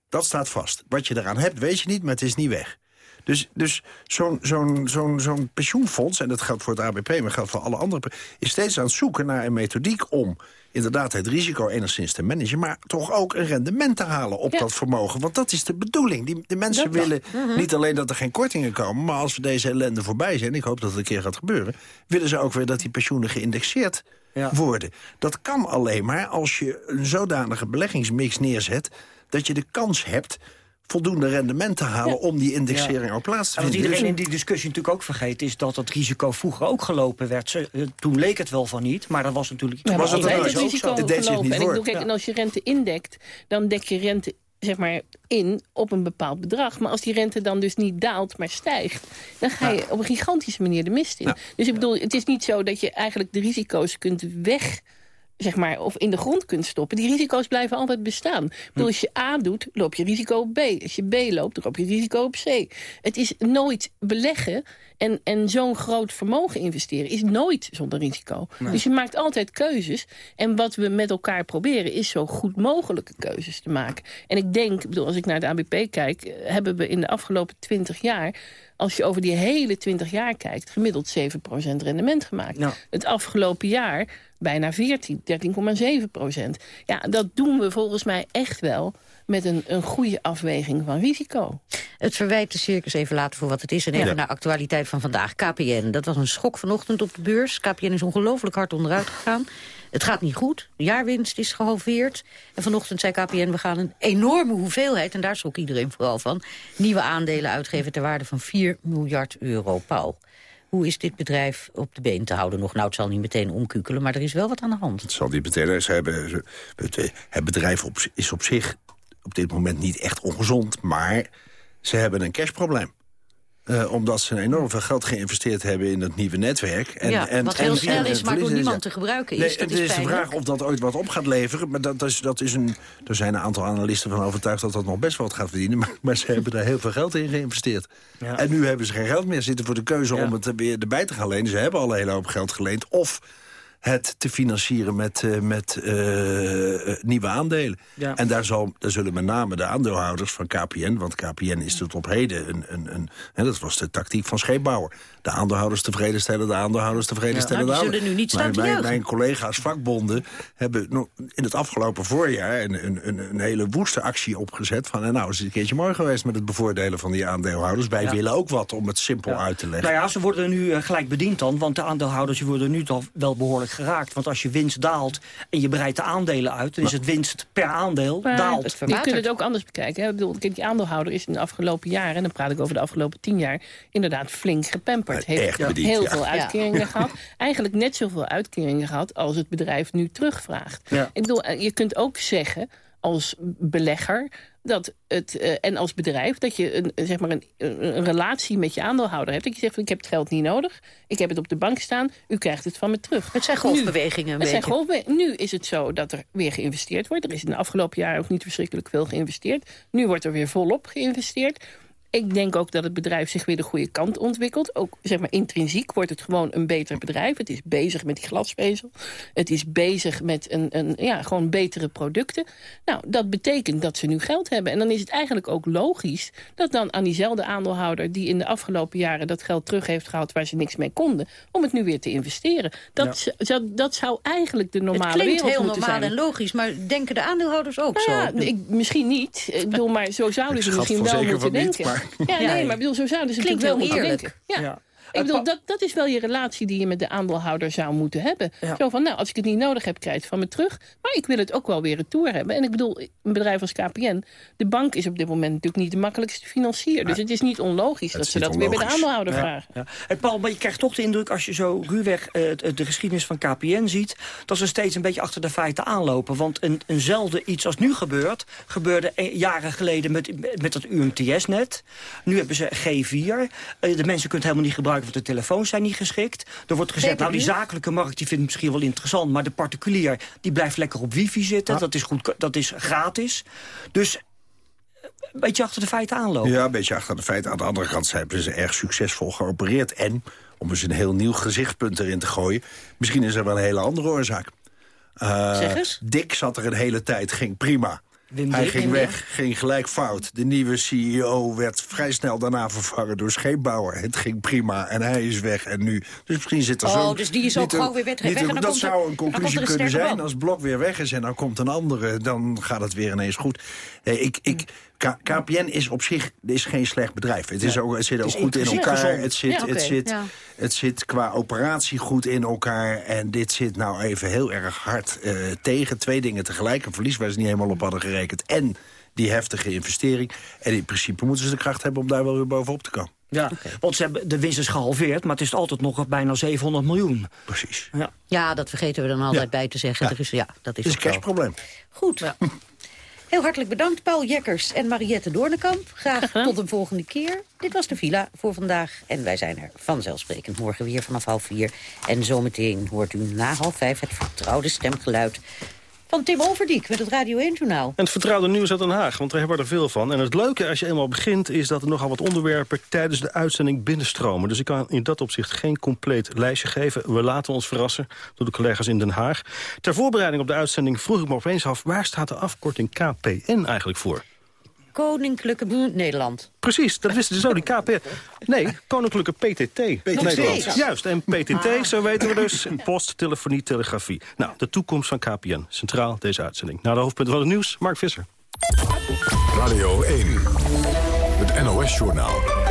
Dat staat vast. Wat je eraan hebt, weet je niet, maar het is niet weg. Dus, dus zo'n zo'n zo'n zo'n pensioenfonds, en dat geldt voor het ABP... maar geldt voor alle andere... is steeds aan het zoeken naar een methodiek om inderdaad het risico enigszins te managen... maar toch ook een rendement te halen op dat vermogen. Want dat is de bedoeling. Die, de mensen willen mhm. niet alleen dat er geen kortingen komen... maar als we deze ellende voorbij zijn, ik hoop dat het een keer gaat gebeuren... willen ze ook weer dat die pensioenen geïndexeerd worden. Dat kan alleen maar als je een zodanige beleggingsmix neerzet dat je de kans hebt voldoende rendement te halen om die indexering ja. ook plaats te vinden. Wat iedereen in die discussie natuurlijk ook vergeet... is dat het risico vroeger ook gelopen werd. Eh, toen leek het wel van niet, maar dat was natuurlijk... Ja, was het, het risico het deed gelopen. En, ik kijk, en als je rente indekt, dan dek je rente zeg maar, in op een bepaald bedrag. Maar als die rente dan dus niet daalt, maar stijgt... dan ga je op een gigantische manier de mist in. Dus ik bedoel, het is niet zo dat je eigenlijk de risico's kunt weg zeg maar, of in de grond kunt stoppen. Die risico's blijven altijd bestaan. Als je A doet, loop je risico op B. Als je B loopt, loop je risico op C. Het is nooit beleggen en, en zo'n groot vermogen investeren... is nooit zonder risico. Dus je maakt altijd keuzes. En wat we met elkaar proberen is zo goed mogelijke keuzes te maken. En ik denk, bedoel, als ik naar de ABP kijk... eh, hebben we in de afgelopen 20 jaar als je over die hele 20 jaar kijkt... gemiddeld 7% rendement gemaakt. Het afgelopen jaar bijna 14, 13,7 procent. Ja, dat doen we volgens mij echt wel met een, een goede afweging van risico. Het verwijt de circus even laten voor wat het is. En even Ja. naar actualiteit van vandaag. KPN, dat was een schok vanochtend op de beurs. KPN is ongelooflijk hard onderuit gegaan. Het gaat niet goed. De jaarwinst is gehalveerd. En vanochtend zei KPN, we gaan een enorme hoeveelheid... en daar schrok iedereen vooral van... nieuwe aandelen uitgeven ter waarde van 4 miljard euro. Paul, hoe is dit bedrijf op de been te houden nog? Nou, het zal niet meteen omkukelen, maar er is wel wat aan de hand. Het zal niet meteen. Ze hebben, ze- het, eh, het bedrijf op, is op zich op dit moment niet echt ongezond, maar ze hebben een cashprobleem. Eh, omdat ze enorm veel geld geïnvesteerd hebben in het nieuwe netwerk. En, ja, en, wat heel en- snel en- is, maar door niemand te gebruiken is. Nee, dat het is is de vraag of dat ooit wat op gaat leveren. Maar dat is, dat is een, er zijn een aantal analisten van overtuigd dat dat nog best wel wat gaat verdienen. Maar, maar ze hebben daar heel veel geld in geïnvesteerd. Ja. En nu hebben ze geen geld meer. Zitten voor de keuze Ja. om het er weer erbij te gaan lenen. Ze hebben al een hele hoop geld geleend. Of het te financieren met, eh, met eh, eh, nieuwe aandelen. Ja. En daar, zal, daar zullen met name de aandeelhouders van KPN... want KPN is tot op heden, een, een, een, hè, dat was de tactiek van scheepbouwer. De aandeelhouders tevreden stellen, de aandeelhouders tevreden Ja. stellen. Nou, die zullen nu niet staan mijn, mijn, mijn collega's vakbonden hebben nog in het afgelopen voorjaar... een, een, een, een hele woeste actie opgezet van... nou, is het een keertje mooi geweest met het bevoordelen van die aandeelhouders. Wij Ja. willen ook wat om het simpel Ja. uit te leggen. Nou ja, ze worden nu eh, gelijk bediend dan, want de aandeelhouders worden nu toch wel behoorlijk geraakt. Want als je winst daalt en je breidt de aandelen uit, dan is het winst per aandeel Maar daalt. het Je kunt het ook anders bekijken. Hè? Ik bedoel, kijk, die aandeelhouder is in de afgelopen jaren... en dan praat ik over de afgelopen tien jaar... inderdaad flink gepamperd. Ja, Heeft echt bediend, heel ja. veel Ja. uitkeringen gehad. Eigenlijk net zoveel uitkeringen gehad... als het bedrijf nu terugvraagt. Ja. Ik bedoel, eh, je kunt ook zeggen als belegger... Dat het, eh, en als bedrijf dat je een, zeg maar een, relatie met je aandeelhouder hebt. Dat je zegt, van, ik heb het geld niet nodig. Ik heb het op de bank staan. U krijgt het van me terug. Het zijn Nu- golfbewegingen een het zijn beetje. golfbe- Nu is het zo dat er weer geïnvesteerd wordt. Er is in de afgelopen jaren ook niet verschrikkelijk veel geïnvesteerd. Nu wordt er weer volop geïnvesteerd. Ik denk ook dat het bedrijf zich weer de goede kant ontwikkelt. Ook zeg maar intrinsiek wordt het gewoon een beter bedrijf. Het is bezig met die glasvezel. Het is bezig met een, een, ja, gewoon betere producten. Nou, dat betekent dat ze nu geld hebben. En dan is het eigenlijk ook logisch dat dan aan diezelfde aandeelhouder... die in de afgelopen jaren dat geld terug heeft gehad waar ze niks mee konden... om het nu weer te investeren. Dat, zou, dat zou eigenlijk de Het normale klinkt wereld heel moeten normaal zijn. en logisch, maar denken de aandeelhouders ook Nou ja, zo? ik, misschien niet. Ik bedoel, maar zo zouden Ik ze misschien wel moeten niet, denken. maar- Ja, Ja. nee, maar ik bedoel, zo zouden ze Klinkt natuurlijk wel eerlijk. Ja. Ja. Ik bedoel, dat, dat is wel je relatie die je met de aandeelhouder zou moeten hebben. Ja. Zo van, nou, als ik het niet nodig heb, krijg je het van me terug. Maar ik wil het ook wel weer retour hebben. En ik bedoel, een bedrijf als KPN... de bank is op dit moment natuurlijk niet de makkelijkste financier. Dus het is niet onlogisch dat ze dat weer bij de aandeelhouder Ja, vragen. ja. Hey Paul, maar je krijgt toch de indruk als je zo ruwweg eh, de geschiedenis van KPN ziet... dat ze steeds een beetje achter de feiten aanlopen. Want een, eenzelfde iets als nu gebeurt... gebeurde e- jaren geleden met, met dat UMTS-net. Nu hebben ze G4. Eh, de mensen kunnen het helemaal niet gebruiken... want de telefoons zijn niet geschikt. Er wordt gezegd, nou die zakelijke markt die vindt het misschien wel interessant... maar de particulier die blijft lekker op wifi zitten. Dat, is goed, dat is gratis. Dus eh, een beetje achter de feiten aanlopen. Ja, een beetje achter de feiten. Aan de andere kant hebben ze erg succesvol geopereerd. En, om eens een heel nieuw gezichtspunt erin te gooien... misschien is er wel een hele andere oorzaak. Eh, Zeg eens. Dick zat er een hele tijd, ging prima. Wim Hij ging weg, ging gelijk fout. De nieuwe CEO werd vrij snel daarna vervangen door scheepbouwer. Het ging prima en hij is weg en nu... Dus misschien zit er Oh, zo'n... dus die is ook gewoon weer weg- niet en dan Dat zou een er conclusie kunnen zijn. man. Als Blok weer weg is en dan komt een andere... dan gaat het weer ineens goed. Nee, ik, ik, K- KPN is op zich is geen slecht bedrijf. Het, is ook, het zit ook is goed in elkaar. gezond. Het zit, Ja, het, zit, ja. het zit qua operatie goed in elkaar. En dit zit nou even heel erg hard eh, tegen. Twee dingen tegelijk. Een verlies waar ze niet helemaal op hadden gerekend. En die heftige investering. En in principe moeten ze de kracht hebben om daar wel weer bovenop te komen. Ja, want ze hebben, de winst is gehalveerd, maar het is altijd nog bijna 700 miljoen. Precies. Ja. Ja, dat vergeten we dan altijd Ja. bij te zeggen. Ja. Er is, ja, dat is Het is een cashprobleem. Goed. Heel hartelijk bedankt, Paul Jekkers en Mariette Doornekamp. Graag tot een volgende keer. Dit was de Villa voor vandaag. En wij zijn er vanzelfsprekend morgen weer vanaf half vier. En zometeen hoort u na half vijf het vertrouwde stemgeluid van Tim Overdiek met het Radio 1-journaal. En het vertrouwde nieuws uit Den Haag, want daar hebben we er veel van. En het leuke als je eenmaal begint is dat er nogal wat onderwerpen... tijdens de uitzending binnenstromen. Dus ik kan in dat opzicht geen compleet lijstje geven. We laten ons verrassen door de collega's in Den Haag. Ter voorbereiding op de uitzending vroeg ik me opeens af... waar staat de afkorting KPN eigenlijk voor? Koninklijke Nederland. Precies, dat wisten ze zo, die KP. Nee, Koninklijke PTT. Nederland. Juist, en PTT, ah. zo weten we dus, post, telefonie, telegrafie. Nou, de toekomst van KPN, centraal deze uitzending. Na de hoofdpunten van het nieuws, Mark Visser. Radio 1, het NOS-journaal.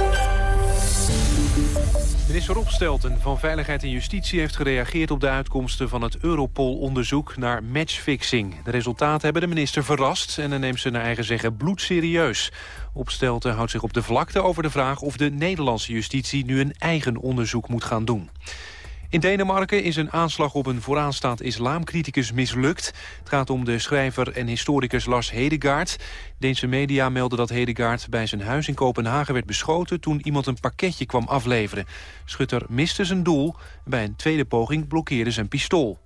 Minister Opstelten van Veiligheid en Justitie heeft gereageerd op de uitkomsten van het Europol-onderzoek naar matchfixing. De resultaten hebben de minister verrast en dan neemt ze naar eigen zeggen bloedserieus. Opstelten houdt zich op de vlakte over de vraag of de Nederlandse justitie nu een eigen onderzoek moet gaan doen. In Denemarken is een aanslag op een vooraanstaand islamcriticus mislukt. Het gaat om de schrijver en historicus Lars Hedegaard. Deense media melden dat Hedegaard bij zijn huis in Kopenhagen werd beschoten... toen iemand een pakketje kwam afleveren. Schutter miste zijn doel. Bij een tweede poging blokkeerde zijn pistool.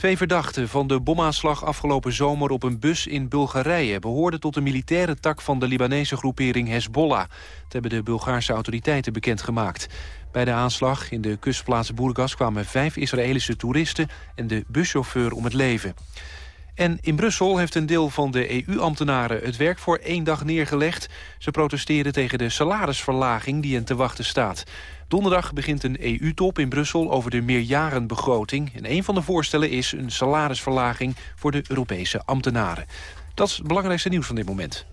Twee verdachten van de bomaanslag afgelopen zomer op een bus in Bulgarije... behoorden tot de militaire tak van de Libanese groepering Hezbollah. Dat hebben de Bulgaarse autoriteiten bekendgemaakt. Bij de aanslag in de kustplaats Burgas kwamen vijf Israëlische toeristen... en de buschauffeur om het leven. En in Brussel heeft een deel van de EU-ambtenaren het werk voor één dag neergelegd. Ze protesteren tegen de salarisverlaging die hen te wachten staat. Donderdag begint een EU-top in Brussel over de meerjarenbegroting. En een van de voorstellen is een salarisverlaging voor de Europese ambtenaren. Dat is het belangrijkste nieuws van dit moment.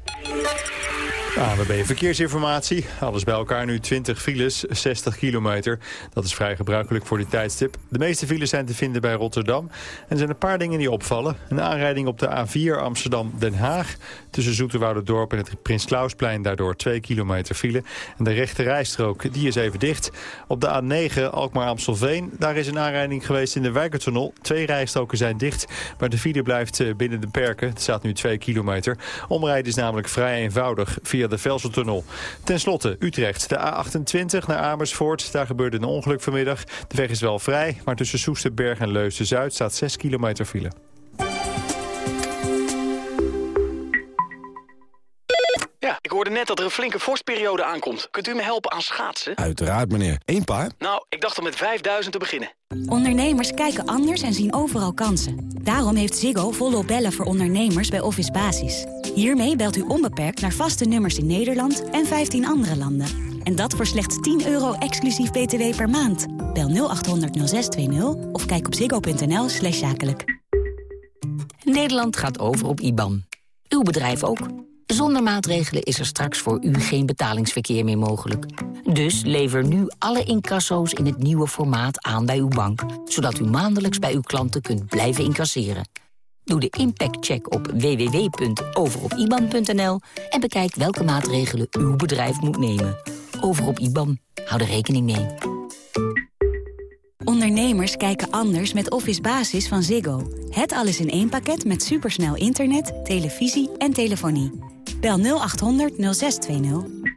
ANWB Verkeersinformatie. Alles bij elkaar nu 20 files, 60 kilometer. Dat is vrij gebruikelijk voor die tijdstip. De meeste files zijn te vinden bij Rotterdam. En er zijn een paar dingen die opvallen. Een aanrijding op de A4 Amsterdam-Den Haag. Tussen Dorp en het Prins Klausplein daardoor 2 kilometer file. En de rechte rijstrook die is even dicht. Op de A9 Alkmaar-Amstelveen. Daar is een aanrijding geweest in de Wijkertunnel. Twee rijstroken zijn dicht. Maar de file blijft eh, binnen de perken. Het staat nu 2 kilometer. Omrijden is namelijk vrij eenvoudig via de Velseltunnel. Ten slotte Utrecht, de A28 naar Amersfoort. Daar gebeurde een ongeluk vanmiddag. De weg is wel vrij, maar tussen Soesterberg en Leusden-Zuid staat 6 kilometer file. Ja, ik hoorde net dat er een flinke vorstperiode aankomt. Kunt u me helpen aan schaatsen? Uiteraard, meneer. Eén paar? Nou, ik dacht om met 5000 te beginnen. Ondernemers kijken anders en zien overal kansen. Daarom heeft Ziggo volop bellen voor ondernemers bij Office Basis. Hiermee belt u onbeperkt naar vaste nummers in Nederland en 15 andere landen. En dat voor slechts 10 euro exclusief btw per maand. Bel 0800 0620 of kijk op ziggo.nl slash zakelijk. Nederland gaat over op IBAN. Uw bedrijf ook. Zonder maatregelen is er straks voor u geen betalingsverkeer meer mogelijk. Dus lever nu alle incasso's in het nieuwe formaat aan bij uw bank... zodat u maandelijks bij uw klanten kunt blijven incasseren. Doe de impactcheck op www.overopiban.nl... en bekijk welke maatregelen uw bedrijf moet nemen. Over op IBAN. Hou er rekening mee. Ondernemers kijken anders met Office Basis van Ziggo. Het alles in één pakket met supersnel internet, televisie en telefonie. Bel 0800 0620.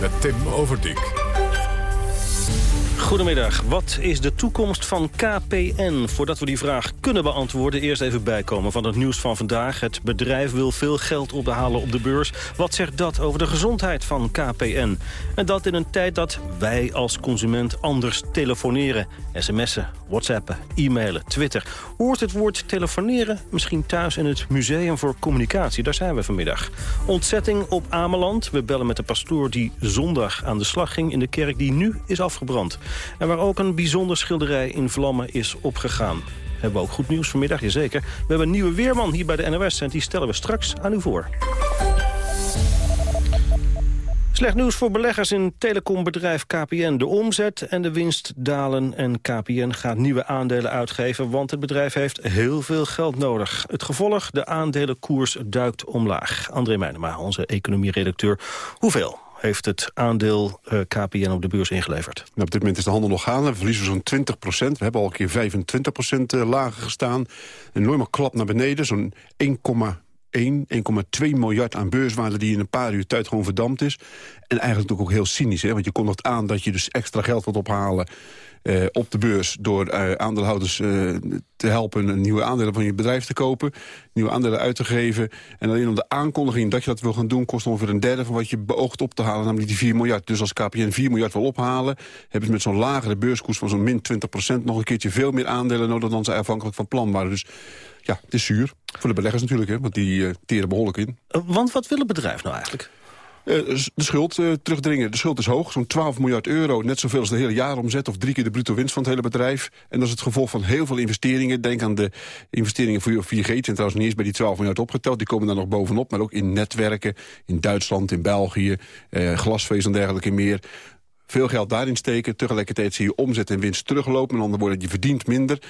met Tim Overdijk. Goedemiddag. Wat is de toekomst van KPN? Voordat we die vraag kunnen beantwoorden, eerst even bijkomen van het nieuws van vandaag. Het bedrijf wil veel geld ophalen op de beurs. Wat zegt dat over de gezondheid van KPN? En dat in een tijd dat wij als consument anders telefoneren. sms'en, whatsappen, e-mailen, twitter. Hoort het woord telefoneren misschien thuis in het Museum voor Communicatie? Daar zijn we vanmiddag. Ontzetting op Ameland. We bellen met de pastoor die zondag aan de slag ging in de kerk die nu is afgebrand. En waar ook een bijzonder schilderij in vlammen is opgegaan. Hebben we ook goed nieuws vanmiddag, jazeker. We hebben een nieuwe weerman hier bij de NOS en die stellen we straks aan u voor. Slecht nieuws voor beleggers in telecombedrijf KPN. De omzet en de winst dalen en KPN gaat nieuwe aandelen uitgeven... want het bedrijf heeft heel veel geld nodig. Het gevolg, de aandelenkoers duikt omlaag. André Meijnema, onze economieredacteur. Hoeveel? Heeft het aandeel uh, KPN op de beurs ingeleverd. Nou, op dit moment is de handel nog gaande. We verliezen zo'n 20 procent. We hebben al een keer 25 procent uh, lager gestaan. Een enorme klap naar beneden. Zo'n 1, 1,2 miljard aan beurswaarde die in een paar uur tijd gewoon verdampt is. En eigenlijk natuurlijk ook heel cynisch, hè? want je kondigt aan dat je dus extra geld wilt ophalen... Uh, op de beurs door uh, aandeelhouders uh, te helpen... een nieuwe aandelen van je bedrijf te kopen, nieuwe aandelen uit te geven. En alleen om de aankondiging dat je dat wil gaan doen... kost ongeveer een derde van wat je beoogt op te halen, namelijk die 4 miljard. Dus als KPN 4 miljard wil ophalen... hebben ze met zo'n lagere beurskoers van zo'n min 20% nog een keertje veel meer aandelen nodig... dan ze afhankelijk van plan waren. Dus ja, het is zuur. Voor de beleggers natuurlijk, hè, want die teren behoorlijk in. want wat wil het bedrijf nou eigenlijk? Uh, de schuld uh, terugdringen. De schuld is hoog, zo'n 12 miljard euro. Net zoveel als de hele jaaromzet of drie keer de bruto winst van het hele bedrijf. En dat is het gevolg van heel veel investeringen. Denk aan de investeringen voor 4G. Het zijn trouwens niet eens bij die 12 miljard opgeteld. Die komen daar nog bovenop. Maar ook in netwerken, in Duitsland, in België, uh, glasvezel en dergelijke meer veel geld daarin steken. Tegelijkertijd zie je omzet en winst teruglopen. Met andere woorden, je verdient minder.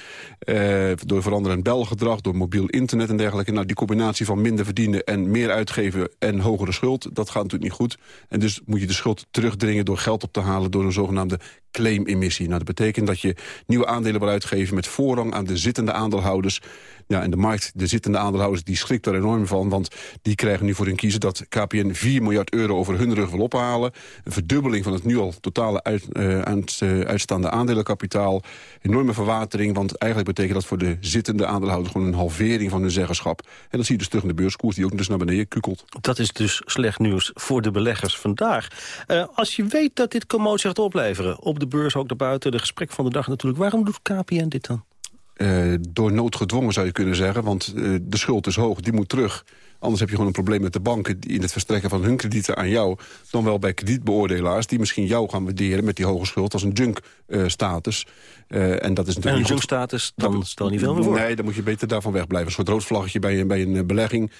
Uh, door veranderend belgedrag, door mobiel internet en dergelijke. Nou, die combinatie van minder verdienen en meer uitgeven en hogere schuld... dat gaat natuurlijk niet goed. En dus moet je de schuld terugdringen door geld op te halen... door een zogenaamde claimemissie. Nou, dat betekent dat je nieuwe aandelen wil uitgeven... met voorrang aan de zittende aandeelhouders. Ja, en de markt, de zittende aandeelhouders, die schrikt er enorm van... want die krijgen nu voor hun kiezen dat KPN 4 miljard euro over hun rug wil ophalen. Een verdubbeling van het nu al totale uit, uh, uitstaande aandelenkapitaal. Enorme verwatering, want eigenlijk betekent dat voor de zittende aandeelhouders... gewoon een halvering van hun zeggenschap. En dat zie je dus terug in de beurskoers, die ook dus naar beneden kukelt. Dat is dus slecht nieuws voor de beleggers vandaag. Uh, als je weet dat dit commotie gaat opleveren... op de beurs, ook daarbuiten, de gesprek van de dag natuurlijk... waarom doet KPN dit dan? Uh, door nood gedwongen zou je kunnen zeggen, want uh, de schuld is hoog, die moet terug. Anders heb je gewoon een probleem met de banken in het verstrekken van hun kredieten aan jou. Dan wel bij kredietbeoordelaars die misschien jou gaan waarderen met die hoge schuld als een junk-status. Uh, en dat is natuurlijk en een junk-status, dan stel niet veel meer voor. Nee, dan moet je beter daarvan wegblijven. Een soort rood vlaggetje bij, bij een belegging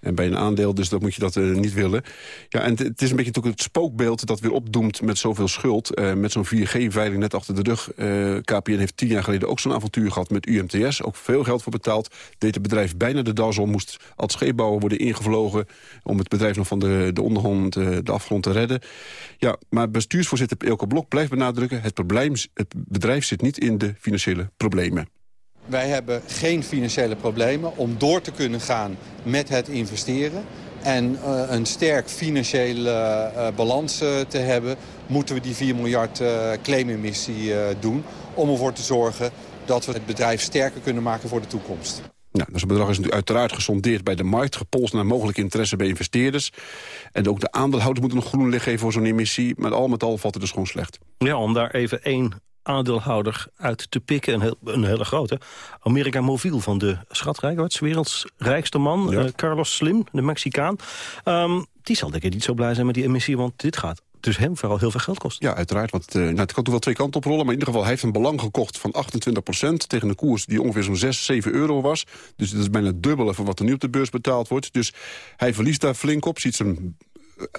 en bij een aandeel. Dus dat moet je dat niet willen. Ja, en het is een beetje natuurlijk het spookbeeld dat weer opdoemt met zoveel schuld. Met zo'n 4G-veiling net achter de rug. KPN heeft tien jaar geleden ook zo'n avontuur gehad met UMTS. Ook veel geld voor betaald. Deed het bedrijf bijna de das om. Moest als scheepbouwer worden ingevlogen... om het bedrijf nog van de, de ondergrond, de afgrond te redden. Ja, maar bestuursvoorzitter Elke Blok blijft benadrukken... het, probleem, het bedrijf zit niet in de financiële problemen. Wij hebben geen financiële problemen om door te kunnen gaan met het investeren. En uh, een sterk financiële uh, balans uh, te hebben... moeten we die 4 miljard claimemissie doen... om ervoor te zorgen dat we het bedrijf sterker kunnen maken voor de toekomst. Nou, dus het bedrag is uiteraard gesondeerd bij de markt... gepolst naar mogelijke interesse bij investeerders. En ook de aandeelhouders moeten nog groen licht geven voor zo'n emissie. Maar al met al valt het dus gewoon slecht. Ja, om daar even één aandeelhouder uit te pikken. Een, heel, een hele grote. Amerika Mobiel van de schatrijk, wat werelds rijkste man. Ja. Uh, Carlos Slim, de Mexicaan. Um, die zal denk ik niet zo blij zijn met die emissie, want dit gaat dus hem vooral heel veel geld kosten. Ja, uiteraard. Want, uh, nou, het kan toch wel twee kanten oprollen. Maar in ieder geval, hij heeft een belang gekocht van 28% tegen een koers die ongeveer zo'n 6, 7 euro was. Dus dat is bijna het dubbele van wat er nu op de beurs betaald wordt. Dus hij verliest daar flink op, ziet zijn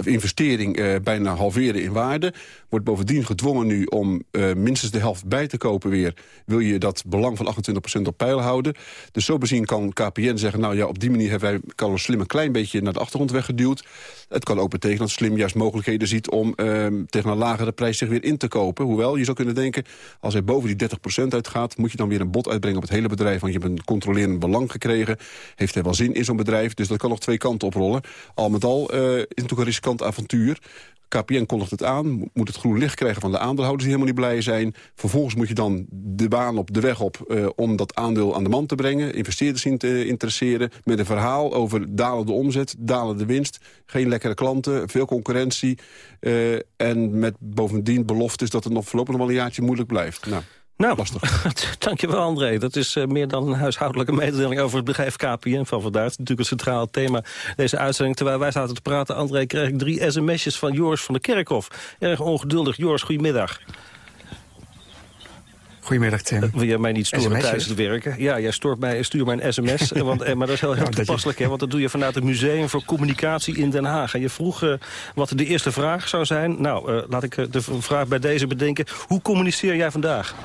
investering uh, bijna halveren in waarde. Wordt bovendien gedwongen nu om uh, minstens de helft bij te kopen weer. Wil je dat belang van 28% op peil houden. Dus zo bezien kan KPN zeggen... nou ja, op die manier hebben wij Carlos Slim een klein beetje naar de achtergrond weggeduwd. Het kan ook betekenen dat Slim juist mogelijkheden ziet... om tegen een lagere prijs zich weer in te kopen. Hoewel, je zou kunnen denken, als hij boven die 30% uitgaat... moet je dan weer een bod uitbrengen op het hele bedrijf... want je hebt een controlerend belang gekregen. Heeft hij wel zin in zo'n bedrijf? Dus dat kan nog twee kanten oprollen. Al met al is natuurlijk riskant avontuur. KPN kondigt het aan, moet het groen licht krijgen van de aandeelhouders die helemaal niet blij zijn. Vervolgens moet je dan de baan op, de weg op, uh, om dat aandeel aan de man te brengen. Investeerders in te interesseren met een verhaal over dalende omzet, dalende winst. Geen lekkere klanten, veel concurrentie. Uh, en met bovendien beloftes dat het nog voorlopig nog wel een jaartje moeilijk blijft. Nou. Nou, dankjewel André. Dat is uh, meer dan een huishoudelijke mededeling over het bedrijf KPN van vandaag. Het is natuurlijk het centrale thema deze uitzending. Terwijl wij zaten te praten, André, kreeg ik drie sms'jes van Joris van der Kerkhof. Erg ongeduldig. Joris, goedemiddag. Goedemiddag, Tim. Wil jij mij niet storen tijdens het werken? Ja, jij stoort mij, stuur mij een sms. want, eh, maar dat is heel, heel Nou, toepasselijk, hè, want dat doe je vanuit het Museum voor Communicatie in Den Haag. En je vroeg eh, wat de eerste vraag zou zijn. Nou, eh, laat ik eh, de vraag bij deze bedenken. Hoe communiceer jij vandaag?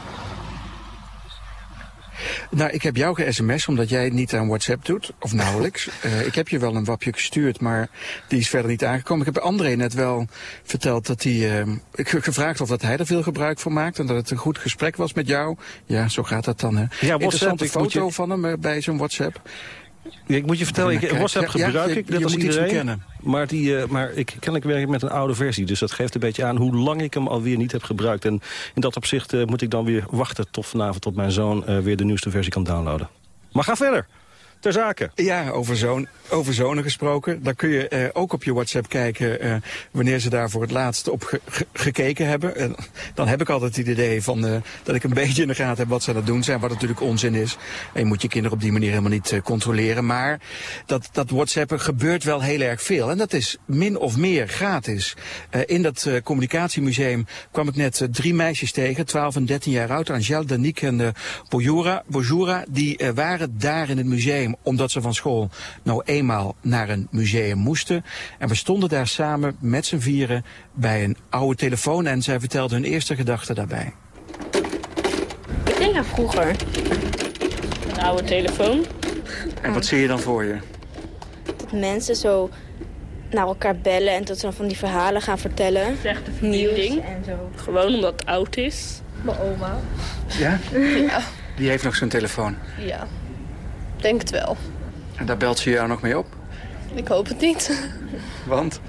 Nou, ik heb jou ge-sms omdat jij het niet aan WhatsApp doet, of nauwelijks. Eh, ik heb je wel een wapje gestuurd, maar die is verder niet aangekomen. Ik heb André net wel verteld dat hij... eh, ik heb gevraagd of dat hij er veel gebruik van maakt en dat het een goed gesprek was met jou. Ja, zo gaat dat dan, hè. Interessante ik moet foto je- van hem eh, bij zo'n WhatsApp. Ja, ik moet je vertellen, ik, WhatsApp ja, gebruik je- ik, net als iedereen. Maar, die, eh, maar ik, kennelijk werk ik met een oude versie. Dus dat geeft een beetje aan hoe lang ik hem alweer niet heb gebruikt. En in dat opzicht eh, moet ik dan weer wachten tot vanavond... tot mijn zoon eh, weer de nieuwste versie kan downloaden. Maar ga verder. Ter zake. Ja, over, zoon, over zonen gesproken. Dan kun je eh, ook op je WhatsApp kijken eh, wanneer ze daar voor het laatst op ge- ge- gekeken hebben. En dan heb ik altijd het idee van, eh, dat ik een beetje in de gaten heb wat ze het doen zijn. Wat natuurlijk onzin is. En je moet je kinderen op die manier helemaal niet eh, controleren. Maar dat, dat WhatsAppen gebeurt wel heel erg veel. En dat is min of meer gratis. Eh, in dat eh, communicatiemuseum kwam ik net eh, drie meisjes tegen. 12 en 13 jaar oud. Angel, Danique en Bojura, Bojura. Die eh, waren daar in het museum omdat ze van school nou eenmaal naar een museum moesten. En we stonden daar samen met z'n vieren bij een oude telefoon en zij vertelden hun eerste gedachten daarbij. Ik denk aan vroeger. Een oude telefoon. En wat zie je dan voor je? Dat mensen zo naar elkaar bellen en dat ze dan van die verhalen gaan vertellen. Nieuws en zo. Gewoon omdat het oud is. Mijn oma. Ja? Ja. Die heeft nog zo'n telefoon. Ja. Denk het wel. En daar belt ze jou nog mee op? Ik hoop het niet. Want?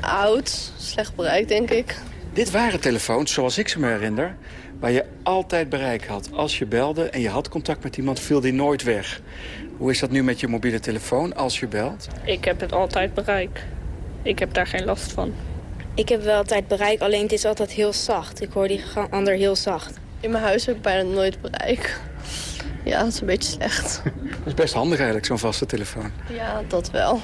Oud. Slecht bereik, denk ik. Dit waren telefoons, zoals ik ze me herinner, waar je altijd bereik had. Als je belde en je had contact met iemand, viel die nooit weg. Hoe is dat nu met je mobiele telefoon als je belt? Ik heb het altijd bereik. Ik heb daar geen last van. Ik heb wel altijd bereik, alleen het is altijd heel zacht. Ik hoor die ander heel zacht. In mijn huis heb ik bijna nooit bereik. Ja, dat is een beetje slecht. Dat is best handig eigenlijk, zo'n vaste telefoon. Ja, dat wel.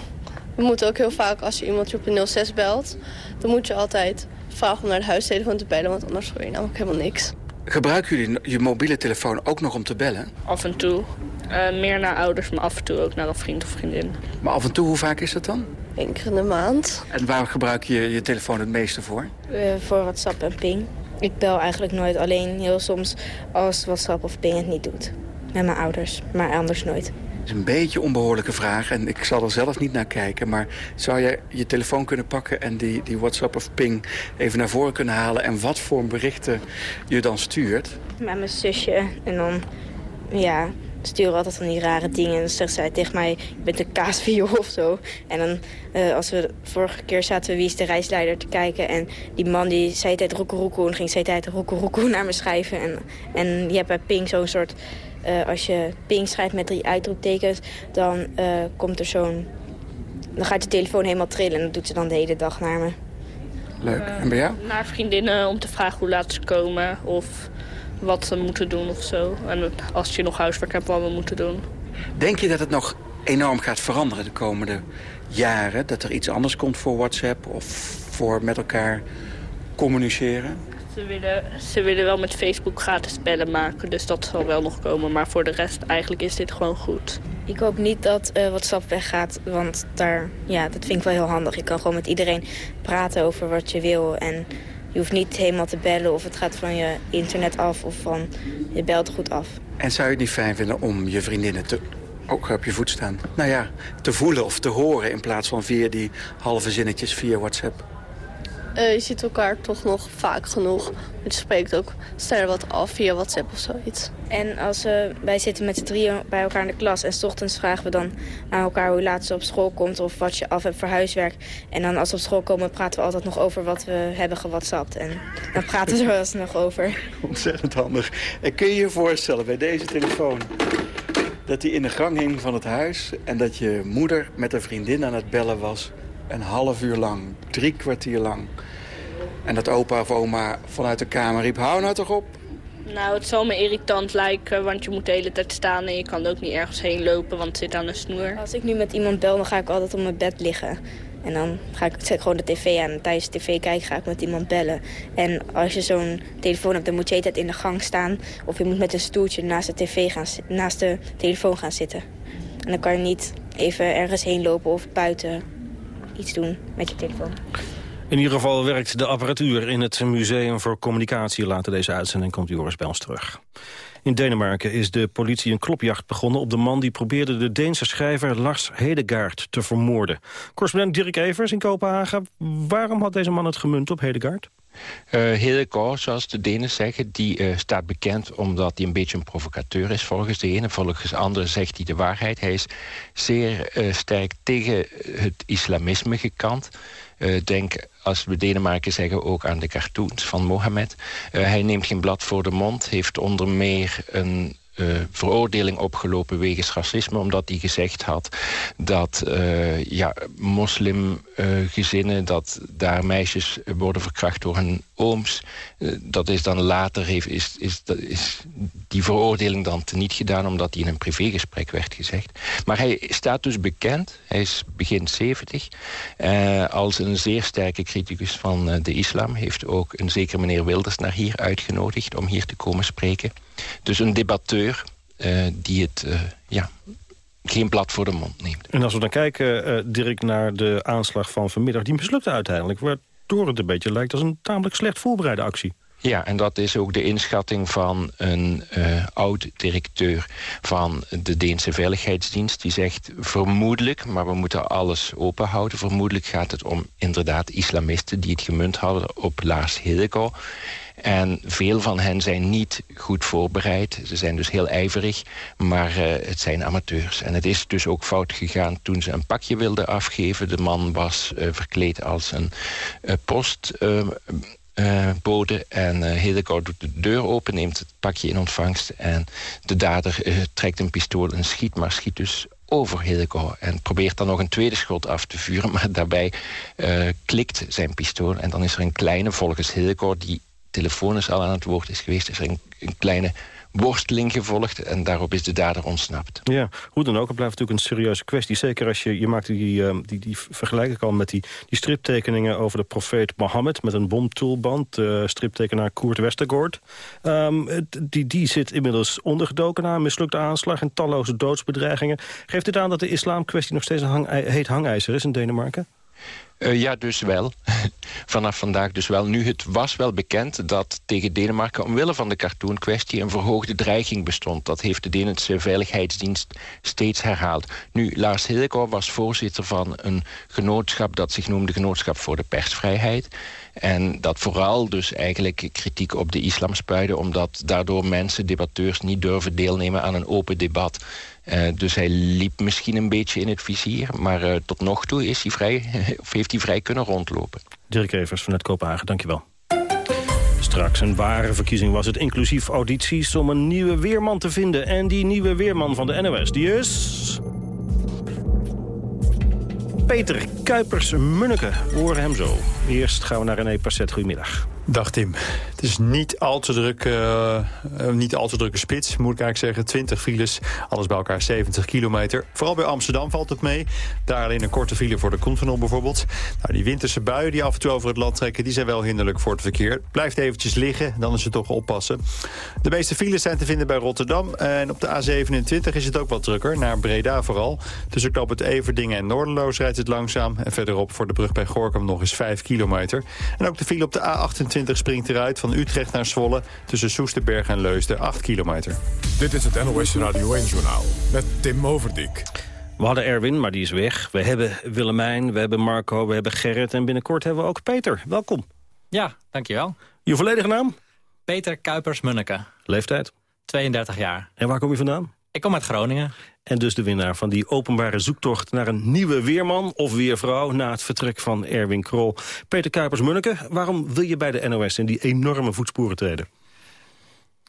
We moeten ook heel vaak, als je iemand je op de 06 belt... dan moet je altijd vragen om naar de huistelefoon te bellen... want anders hoor je namelijk helemaal niks. Gebruiken jullie je mobiele telefoon ook nog om te bellen? Af en toe. Eh, meer naar ouders, maar af en toe ook naar een vriend of vriendin. Maar af en toe, hoe vaak is dat dan? Eén keer in de maand. En waar gebruik je je telefoon het meeste voor? Eh, voor WhatsApp en Ping. Ik bel eigenlijk nooit, alleen heel soms als WhatsApp of Ping het niet doet. Met mijn ouders, maar anders nooit. Dat is een beetje een onbehoorlijke vraag en ik zal er zelf niet naar kijken. Maar zou je je telefoon kunnen pakken en die, die WhatsApp of Ping even naar voren kunnen halen... en wat voor berichten je dan stuurt? Met mijn zusje en dan, ja, sturen altijd van die rare dingen. En dan zegt zij tegen mij, je bent een kaasviool of zo. En dan, eh, als we vorige keer zaten we Wie is de reisleider te kijken. En die man die zei tijd roekeroekoe en ging zei tijd roekeroekoe naar me schrijven. En, en je hebt bij Ping zo'n soort, eh, als je Ping schrijft met drie uitroeptekens, dan eh, komt er zo'n, dan gaat je telefoon helemaal trillen. En dat doet ze dan de hele dag naar me. Leuk. Eh, En bij jou? Naar vriendinnen om te vragen hoe laat ze komen of wat ze moeten doen of zo. En als je nog huiswerk hebt, wat we moeten doen. Denk je dat het nog enorm gaat veranderen de komende jaren? Dat er iets anders komt voor WhatsApp of voor met elkaar communiceren? Ze willen, ze willen wel met Facebook gratis bellen maken, dus dat zal wel nog komen. Maar voor de rest, eigenlijk is dit gewoon goed. Ik hoop niet dat eh, WhatsApp weggaat, want daar, ja, dat vind ik wel heel handig. Je kan gewoon met iedereen praten over wat je wil. En je hoeft niet helemaal te bellen of het gaat van je internet af of van je belt goed af. En zou je het niet fijn vinden om je vriendinnen te, ook op je voet staan? Nou ja, te voelen of te horen in plaats van via die halve zinnetjes via WhatsApp. Eh, je ziet elkaar toch nog vaak genoeg. Je spreekt ook sneller wat af via WhatsApp of zoiets. En als we, wij zitten met z'n drieën bij elkaar in de klas... en s ochtends vragen we dan aan elkaar hoe laat ze op school komt... of wat je af hebt voor huiswerk. En dan als we op school komen praten we altijd nog over wat we hebben gewhatsappt. En dan praten we er wel eens nog over. Ontzettend handig. En kun je je voorstellen bij deze telefoon... dat die in de gang hing van het huis... en dat je moeder met een vriendin aan het bellen was... een half uur lang, drie kwartier lang... en dat opa of oma vanuit de kamer riep... hou nou toch op, Nou, het zal me irritant lijken, want je moet de hele tijd staan... en je kan ook niet ergens heen lopen, want het zit aan een snoer. Als ik nu met iemand bel, dan ga ik altijd op mijn bed liggen. En dan ga ik, zet ik gewoon de tv aan. En tijdens de tv kijken ga ik met iemand bellen. En als je zo'n telefoon hebt, dan moet je altijd in de gang staan. Of je moet met een stoeltje naast de, tv gaan, naast de telefoon gaan zitten. En dan kan je niet even ergens heen lopen of buiten iets doen met je telefoon. In ieder geval werkt de apparatuur in het Museum voor Communicatie. Later deze uitzending komt Joris bij ons terug. In Denemarken is de politie een klopjacht begonnen op de man die probeerde de Deense schrijver Lars Hedegaard te vermoorden. Correspondent Dirk Evers in Kopenhagen. Waarom had deze man het gemunt op Hedegaard? Uh, Hedegaard, zoals de Denen zeggen, die uh, staat bekend omdat hij een beetje een provocateur is volgens de ene. Volgens de andere zegt hij de waarheid. Hij is zeer uh, sterk tegen het islamisme gekant. denk, als we Denemarken zeggen, ook aan de cartoons van Mohammed. hij neemt geen blad voor de mond, heeft onder meer een uh, veroordeling opgelopen wegens racisme... omdat hij gezegd had dat uh, ja, moslimgezinnen... Dat daar meisjes worden verkracht door hun ooms. dat is dan later heeft, is, is, is die veroordeling dan teniet gedaan... omdat hij in een privégesprek werd gezegd. Maar hij staat dus bekend, hij is begin 70... als een zeer sterke criticus van de islam. Heeft ook een zeker meneer Wilders naar hier uitgenodigd... om hier te komen spreken. Dus een debatteur uh, die het uh, ja, geen blad voor de mond neemt. En als we dan kijken, uh, Dirk, naar de aanslag van vanmiddag... die mislukte uiteindelijk, waardoor het een beetje lijkt als een tamelijk slecht voorbereide actie. Ja, en dat is ook de inschatting van een uh, oud-directeur van de Deense Veiligheidsdienst. Die zegt vermoedelijk, maar we moeten alles openhouden... vermoedelijk gaat het om inderdaad islamisten die het gemunt hadden op Lars Hedegaard. En veel van hen zijn niet goed voorbereid. Ze zijn dus heel ijverig, maar uh, het zijn amateurs. En het is dus ook fout gegaan toen ze een pakje wilden afgeven. De man was uh, verkleed als een uh, postbode en uh, doet de deur open, neemt het pakje in ontvangst... en de dader trekt een pistool en schiet, maar schiet dus over Hedegaard. En probeert dan nog een tweede schot af te vuren... maar daarbij klikt zijn pistool. En dan is er een kleine, volgens Hedegaard... die telefonisch al aan het woord is geweest... is er een, een kleine worsteling gevolgd en daarop is de dader ontsnapt. Ja, hoe dan ook, het blijft natuurlijk een serieuze kwestie. Zeker als je, je maakt die, uh, die, die vergelijk ik al met die, die striptekeningen over de profeet Mohammed... met een bomtoolband, uh, striptekenaar Koert Westergaard. Um, die, die zit inmiddels ondergedoken na een mislukte aanslag... en talloze doodsbedreigingen. Geeft dit aan dat de islamkwestie nog steeds een hang, heet hangijzer is in Denemarken? Uh, ja, dus wel. Vanaf vandaag dus wel. Nu, het was wel bekend dat tegen Denemarken... omwille van de cartoon-kwestie een verhoogde dreiging bestond. Dat heeft de Deense Veiligheidsdienst steeds herhaald. Nu, Lars Hillegård was voorzitter van een genootschap... dat zich noemde Genootschap voor de Persvrijheid... En dat vooral dus eigenlijk kritiek op de islam spuide... omdat daardoor mensen, debatteurs, niet durven deelnemen aan een open debat. Uh, dus hij liep misschien een beetje in het vizier. Maar uh, tot nog toe is hij vrij, of heeft hij vrij kunnen rondlopen. Dirk Evers vanuit Kopenhagen, dankjewel. Straks een ware verkiezing was het inclusief audities om een nieuwe weerman te vinden. En die nieuwe weerman van de NOS, die is... Peter Kuipers-Munneke. We horen hem zo. Eerst gaan we naar René Passet. Goedemiddag. Dag Tim. Het is niet al te druk, uh, niet al te drukke spits, moet ik eigenlijk zeggen. 20 files, alles bij elkaar 70 kilometer. Vooral bij Amsterdam valt het mee. Daar alleen een korte file voor de Koentunnel bijvoorbeeld. Nou, die winterse buien die af en toe over het land trekken... die zijn wel hinderlijk voor het verkeer. Blijft eventjes liggen, dan is het toch oppassen. De meeste files zijn te vinden bij Rotterdam. En op de A27 is het ook wat drukker, naar Breda vooral. Tussen knop het Everdingen en Noorderloos rijdt het langzaam. En verderop voor de brug bij Gorkum nog eens 5 kilometer. En ook de file op de A28 springt eruit van Utrecht naar Zwolle... tussen Soesterberg en Leusden, 8 kilometer. Dit is het NOS Radio 1-journaal met Tim Overdijk. We hadden Erwin, maar die is weg. We hebben Willemijn, we hebben Marco, we hebben Gerrit... en binnenkort hebben we ook Peter. Welkom. Ja, dankjewel. Je volledige naam? Peter Kuipers-Munneke. Leeftijd? 32 jaar. En waar kom je vandaan? Ik kom uit Groningen. En dus de winnaar van die openbare zoektocht naar een nieuwe weerman of weervrouw... na het vertrek van Erwin Krol. Peter Kuipers-Munneke, waarom wil je bij de NOS in die enorme voetsporen treden?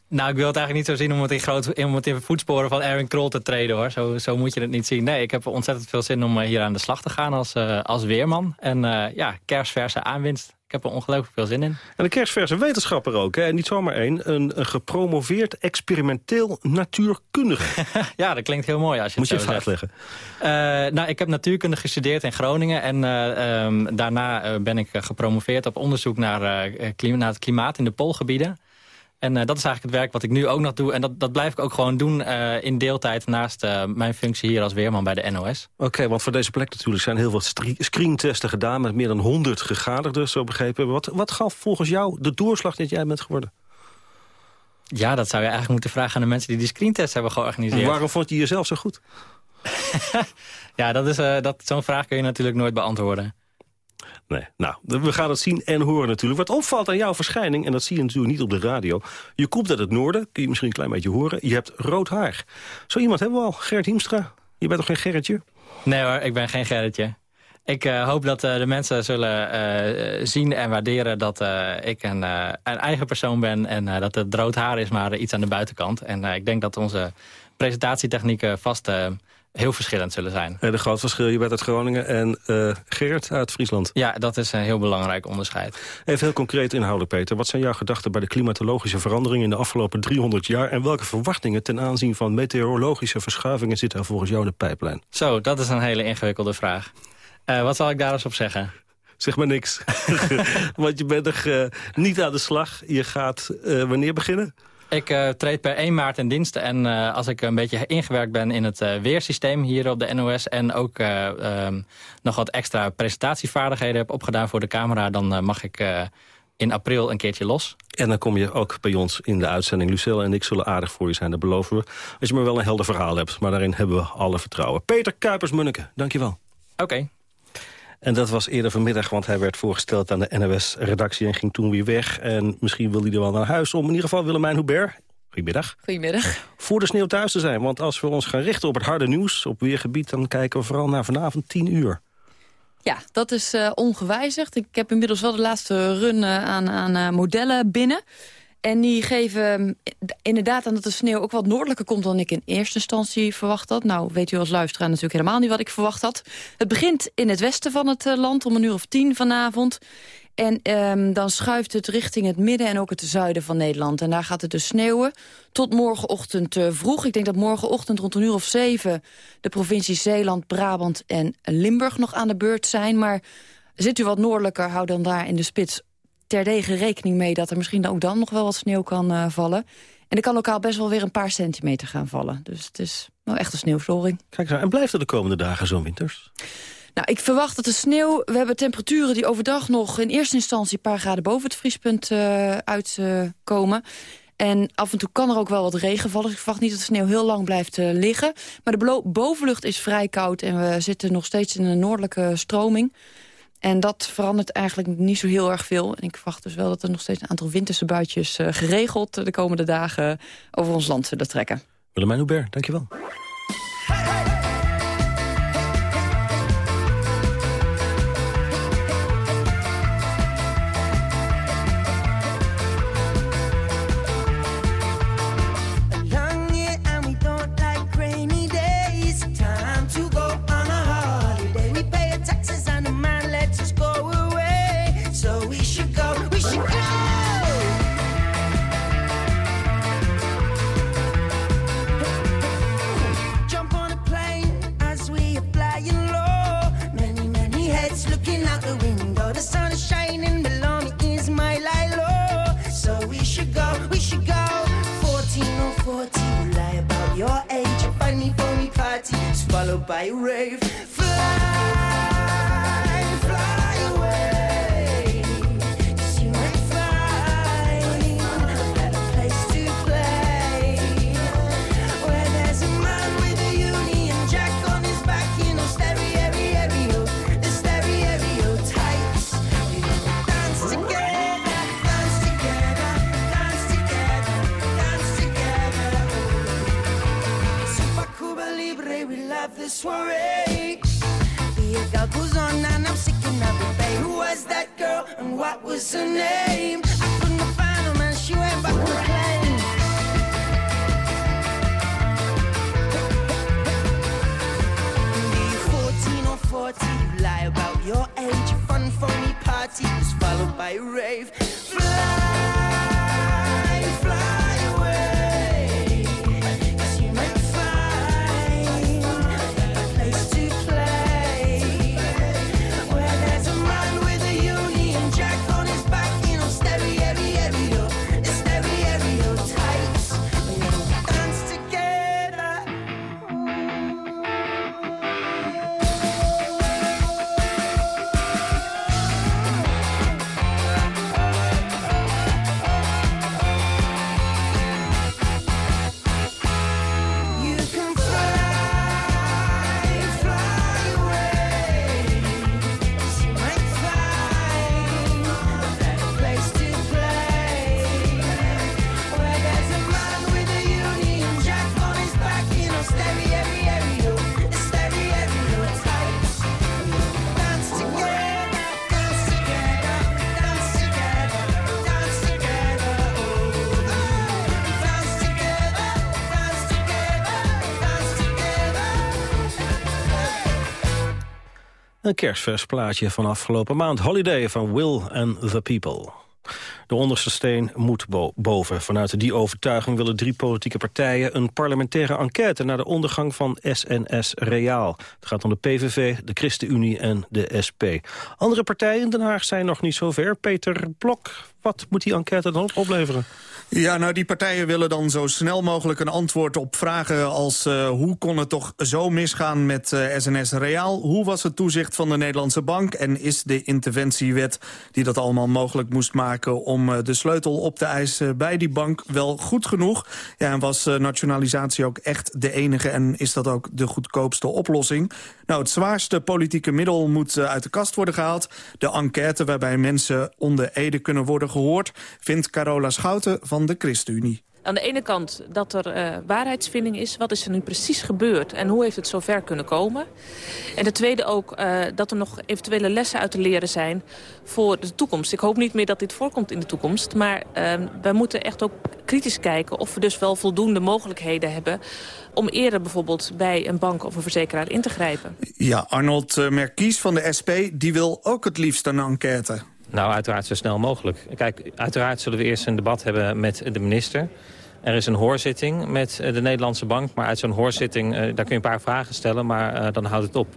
Nou, ik wil het eigenlijk niet zo zien om het in, groot, om het in voetsporen van Aaron Kroll te treden, hoor. Zo, zo moet je het niet zien. Nee, ik heb ontzettend veel zin om hier aan de slag te gaan als, uh, als weerman. En uh, ja, kerstverse aanwinst. Ik heb er ongelooflijk veel zin in. En een kerstverse wetenschapper ook, hè? niet zomaar één. Een, een gepromoveerd experimenteel natuurkundige. ja, dat klinkt heel mooi als je Moet het je zo even zegt. uitleggen. Uh, nou, ik heb natuurkunde gestudeerd in Groningen. En uh, um, daarna ben ik gepromoveerd op onderzoek naar, naar het klimaat in de poolgebieden. En uh, dat is eigenlijk het werk wat ik nu ook nog doe. En dat, dat blijf ik ook gewoon doen uh, in deeltijd naast uh, mijn functie hier als weerman bij de NOS. Oké, okay, want voor deze plek natuurlijk zijn heel veel screentesten gedaan... met meer dan 100 gegadigden, zo begrepen. Wat, wat gaf volgens jou de doorslag dat jij bent geworden? Ja, dat zou je eigenlijk moeten vragen aan de mensen die die screentest hebben georganiseerd. En waarom vond je jezelf zo goed? ja, dat is, dat, zo'n vraag kun je natuurlijk nooit beantwoorden. Nee, nou, we gaan het zien en horen natuurlijk. Wat opvalt aan jouw verschijning, en dat zie je natuurlijk niet op de radio... je komt uit het noorden, kun je misschien een klein beetje horen... je hebt rood haar. Zo iemand hebben we al, Gert Hiemstra. Je bent toch geen Gerritje? Nee hoor, ik ben geen Gerritje. Ik uh, hoop dat uh, de mensen zullen uh, zien en waarderen dat ik een, een, eigen persoon ben... en dat het rood haar is, maar iets aan de buitenkant. En ik denk dat onze presentatietechnieken vast heel verschillend zullen zijn. En de groot verschil, je bent uit Groningen en uh, Gerrit uit Friesland. Ja, dat is een heel belangrijk onderscheid. Even heel concreet inhoudelijk, Peter. Wat zijn jouw gedachten bij de klimatologische veranderingen in de afgelopen 300 jaar... en welke verwachtingen ten aanzien van meteorologische verschuivingen zitten er volgens jou in de pijplijn? Zo, dat is een hele ingewikkelde vraag. Uh, wat zal ik daar eens op zeggen? Zeg maar niks. Want je bent er uh, niet aan de slag. Je gaat wanneer beginnen? Ik uh, treed per 1 maart in dienst. En uh, als ik een beetje ingewerkt ben in het uh, weersysteem hier op de NOS... en ook um, nog wat extra presentatievaardigheden heb opgedaan voor de camera... dan mag ik in april een keertje los. En dan kom je ook bij ons in de uitzending. Lucille en ik zullen aardig voor je zijn, dat beloven we. Als je maar wel een helder verhaal hebt. Maar daarin hebben we alle vertrouwen. Peter Kuipers-Munneke, dankjewel. Oké. Okay. En dat was eerder vanmiddag, want hij werd voorgesteld aan de NOS-redactie... en ging toen weer weg. En misschien wil hij er wel naar huis om. In ieder geval Willemijn Hubert. Goedemiddag. Goedemiddag. Voor de sneeuw thuis te zijn. Want als we ons gaan richten op het harde nieuws, op weergebied... dan kijken we vooral naar vanavond 10 uur. Ja, dat is uh, ongewijzigd. Ik heb inmiddels wel de laatste run uh, aan, aan uh, modellen binnen. En die geven inderdaad aan dat de sneeuw ook wat noordelijker komt... dan ik in eerste instantie verwacht had. Nou, weet u als luisteraar natuurlijk helemaal niet wat ik verwacht had. Het begint in het westen van het land om een uur of tien vanavond. En um, dan schuift het richting het midden en ook het zuiden van Nederland. En daar gaat het dus sneeuwen tot morgenochtend uh, vroeg. Ik denk dat morgenochtend rond een uur of zeven... de provincies Zeeland, Brabant en Limburg nog aan de beurt zijn. Maar zit u wat noordelijker, hou dan daar in de spits terdege rekening mee... dat er misschien ook dan nog wel wat sneeuw kan uh, vallen. En er kan lokaal best wel weer een paar centimeter gaan vallen. Dus het is wel echt een sneeuwstoring. Kijk eens, en blijft er de komende dagen zo'n winters? Nou, ik verwacht dat de sneeuw... We hebben temperaturen die overdag nog in eerste instantie... een paar graden boven het vriespunt uh, uitkomen. Uh, en af en toe kan er ook wel wat regen vallen. Ik verwacht niet dat de sneeuw heel lang blijft uh, liggen. Maar de bovenlucht is vrij koud en we zitten nog steeds in een noordelijke stroming. En dat verandert eigenlijk niet zo heel erg veel. En ik verwacht dus wel dat er nog steeds een aantal winterse buitjes... Uh, geregeld de komende dagen over ons land zullen trekken. Willemijn Hubert, dankjewel. looking out the window. The sun is shining below me, is my Lilo. So we should go, we should go. 14 or 40, you lie about your age. You find me, phony party, it's followed by a rave. Fly. the soiree. The girl goes on and I'm sick and I'll be paid. Who was that girl and what was her name? I couldn't find her, man. She went back to or Forty, you lie about your age. Fun, phony party was followed by a rave. Fly. Een kerstvers plaatje van afgelopen maand. Holiday van Will and the People. De onderste steen moet bo- boven. Vanuit die overtuiging willen drie politieke partijen... een parlementaire enquête naar de ondergang van SNS Reaal. Het gaat om de PVV, de ChristenUnie en de SP. Andere partijen in Den Haag zijn nog niet zo ver. Peter Blok, wat moet die enquête dan opleveren? Ja, nou die partijen willen dan zo snel mogelijk een antwoord op vragen als... eh, hoe kon het toch zo misgaan met eh, SNS Reaal? Hoe was het toezicht van de Nederlandse Bank? En is de interventiewet die dat allemaal mogelijk moest maken... om eh, de sleutel op te eisen bij die bank wel goed genoeg? Ja, en was eh, nationalisatie ook echt de enige... en is dat ook de goedkoopste oplossing? Nou, het zwaarste politieke middel moet eh, uit de kast worden gehaald. De enquête waarbij mensen onder Ede kunnen worden gehoord... vindt Carola Schouten van de ChristenUnie. Aan de ene kant dat er eh, waarheidsvinding is. Wat is er nu precies gebeurd en hoe heeft het zover kunnen komen? En de tweede ook eh, dat er nog eventuele lessen uit te leren zijn voor de toekomst. Ik hoop niet meer dat dit voorkomt in de toekomst. Maar uh, wij moeten echt ook kritisch kijken of we dus wel voldoende mogelijkheden hebben... om eerder bijvoorbeeld bij een bank of een verzekeraar in te grijpen. Ja, Arnold eh, Merkies van de SP die wil ook het liefst een enquête. Nou, uiteraard zo snel mogelijk. Kijk, uiteraard zullen we eerst een debat hebben met de minister. Er is een hoorzitting met eh, de Nederlandse Bank. Maar uit zo'n hoorzitting, eh, daar kun je een paar vragen stellen, maar eh, dan houdt het op.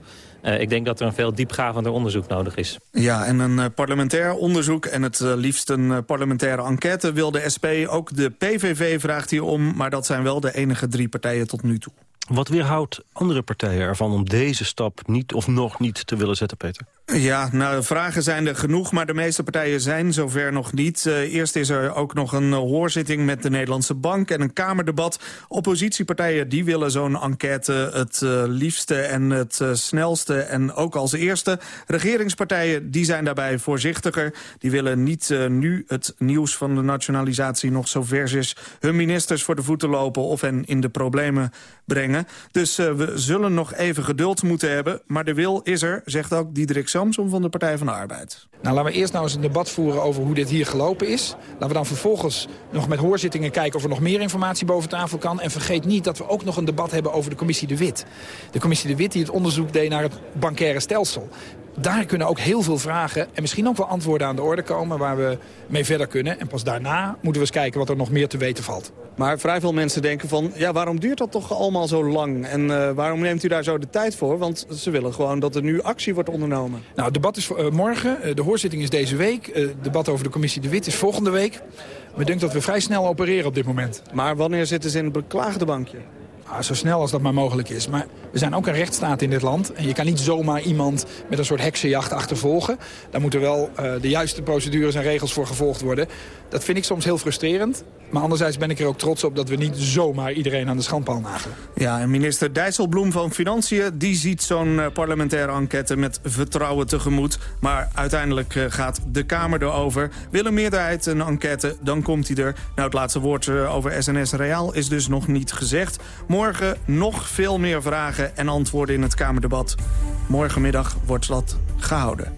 Eh, ik denk dat er een veel diepgravender onderzoek nodig is. Ja, en een parlementair onderzoek en het liefst een parlementaire enquête wil de SP. Ook de PVV vraagt hier om, maar dat zijn wel de enige drie partijen tot nu toe. Wat weerhoudt andere partijen ervan om deze stap niet of nog niet te willen zetten, Peter? Ja, nou, vragen zijn er genoeg, maar de meeste partijen zijn zover nog niet. Uh, eerst is er ook nog een uh, hoorzitting met de Nederlandse Bank en een Kamerdebat. Oppositiepartijen die willen zo'n enquête het uh, liefste en het snelste en ook als eerste. Regeringspartijen die zijn daarbij voorzichtiger. Die willen niet nu het nieuws van de nationalisatie nog zo vers is... hun ministers voor de voeten lopen of hen in de problemen brengen. Dus we zullen nog even geduld moeten hebben. Maar de wil is er, zegt ook Diederik Samsom van de Partij van de Arbeid. Nou, laten we eerst nou eens een debat voeren over hoe dit hier gelopen is. Laten we dan vervolgens nog met hoorzittingen kijken of er nog meer informatie boven tafel kan. En vergeet niet dat we ook nog een debat hebben over de commissie De Wit. De commissie De Wit die het onderzoek deed naar het bankaire stelsel. Daar kunnen ook heel veel vragen en misschien ook wel antwoorden aan de orde komen... waar we mee verder kunnen. En pas daarna moeten we eens kijken wat er nog meer te weten valt. Maar vrij veel mensen denken van, ja, waarom duurt dat toch allemaal zo lang? En uh, waarom neemt u daar zo de tijd voor? Want ze willen gewoon dat er nu actie wordt ondernomen. Nou, het debat is uh, morgen. Uh, de hoorzitting is deze week. Het debat over de commissie De Wit is volgende week. We denken dat we vrij snel opereren op dit moment. Maar wanneer zitten ze in het beklaagde bankje? Ah, zo snel als dat maar mogelijk is. Maar we zijn ook een rechtsstaat in dit land. En je kan niet zomaar iemand met een soort heksenjacht achtervolgen. Daar moeten wel uh, de juiste procedures en regels voor gevolgd worden. Dat vind ik soms heel frustrerend. Maar anderzijds ben ik er ook trots op dat we niet zomaar iedereen aan de schandpaal nagelen. Ja, en minister Dijsselbloem van Financiën... die ziet zo'n uh, parlementaire enquête met vertrouwen tegemoet. Maar uiteindelijk uh, gaat de Kamer erover. Wil een meerderheid een enquête, dan komt hij er. Nou, het laatste woord uh, over SNS Reaal is dus nog niet gezegd. Morgen nog veel meer vragen en antwoorden in het Kamerdebat. Morgenmiddag wordt dat gehouden.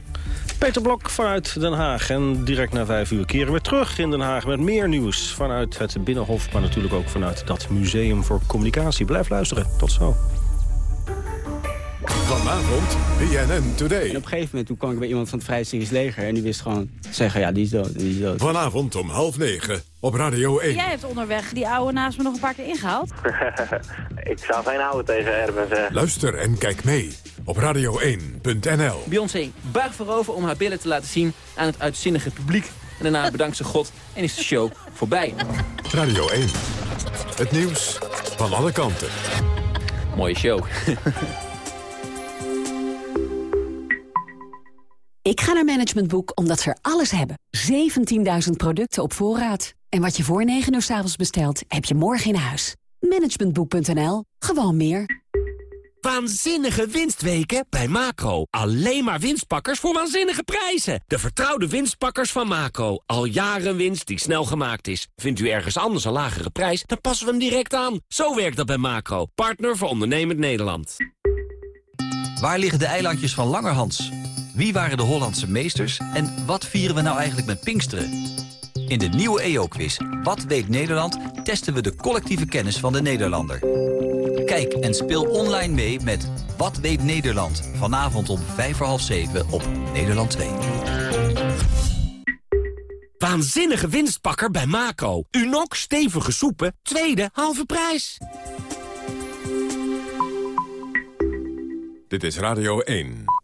Peter Blok vanuit Den Haag. En direct na vijf uur keren we terug in Den Haag met meer nieuws. Vanuit het Binnenhof, maar natuurlijk ook vanuit dat Museum voor Communicatie. Blijf luisteren. Tot zo. Van Vanavond BNN Today. En op een gegeven moment toen kwam ik bij iemand van het Vrij Syrisch Leger... en die wist gewoon zeggen, ja, die is dood, die is dood. Vanavond om half negen op Radio 1. Jij hebt onderweg die oude naast me nog een paar keer ingehaald. ik zou geen oude tegen Erben zeggen. Luister en kijk mee op radio1.nl. Beyoncé buigt voorover om haar billen te laten zien aan het uitzinnige publiek. En daarna bedankt ze God en is de show voorbij. Radio 1. Het nieuws van alle kanten. Mooie show. Ik ga naar Management Boek omdat ze er alles hebben. 17.000 producten op voorraad. En wat je voor 9 uur s avonds bestelt, heb je morgen in huis. Managementboek.nl. Gewoon meer. Waanzinnige winstweken bij Macro. Alleen maar winstpakkers voor waanzinnige prijzen. De vertrouwde winstpakkers van Macro. Al jaren winst die snel gemaakt is. Vindt u ergens anders een lagere prijs, dan passen we hem direct aan. Zo werkt dat bij Macro. Partner voor ondernemend Nederland. Waar liggen de eilandjes van Langerhans? Wie waren de Hollandse meesters? En wat vieren we nou eigenlijk met Pinksteren? In de nieuwe EO-quiz Wat weet Nederland? testen we de collectieve kennis van de Nederlander. Kijk en speel online mee met Wat weet Nederland? Vanavond om vijf voor half zeven op Nederland 2. Waanzinnige winstpakker bij Macro. Unox stevige soepen, tweede halve prijs. Dit is Radio 1.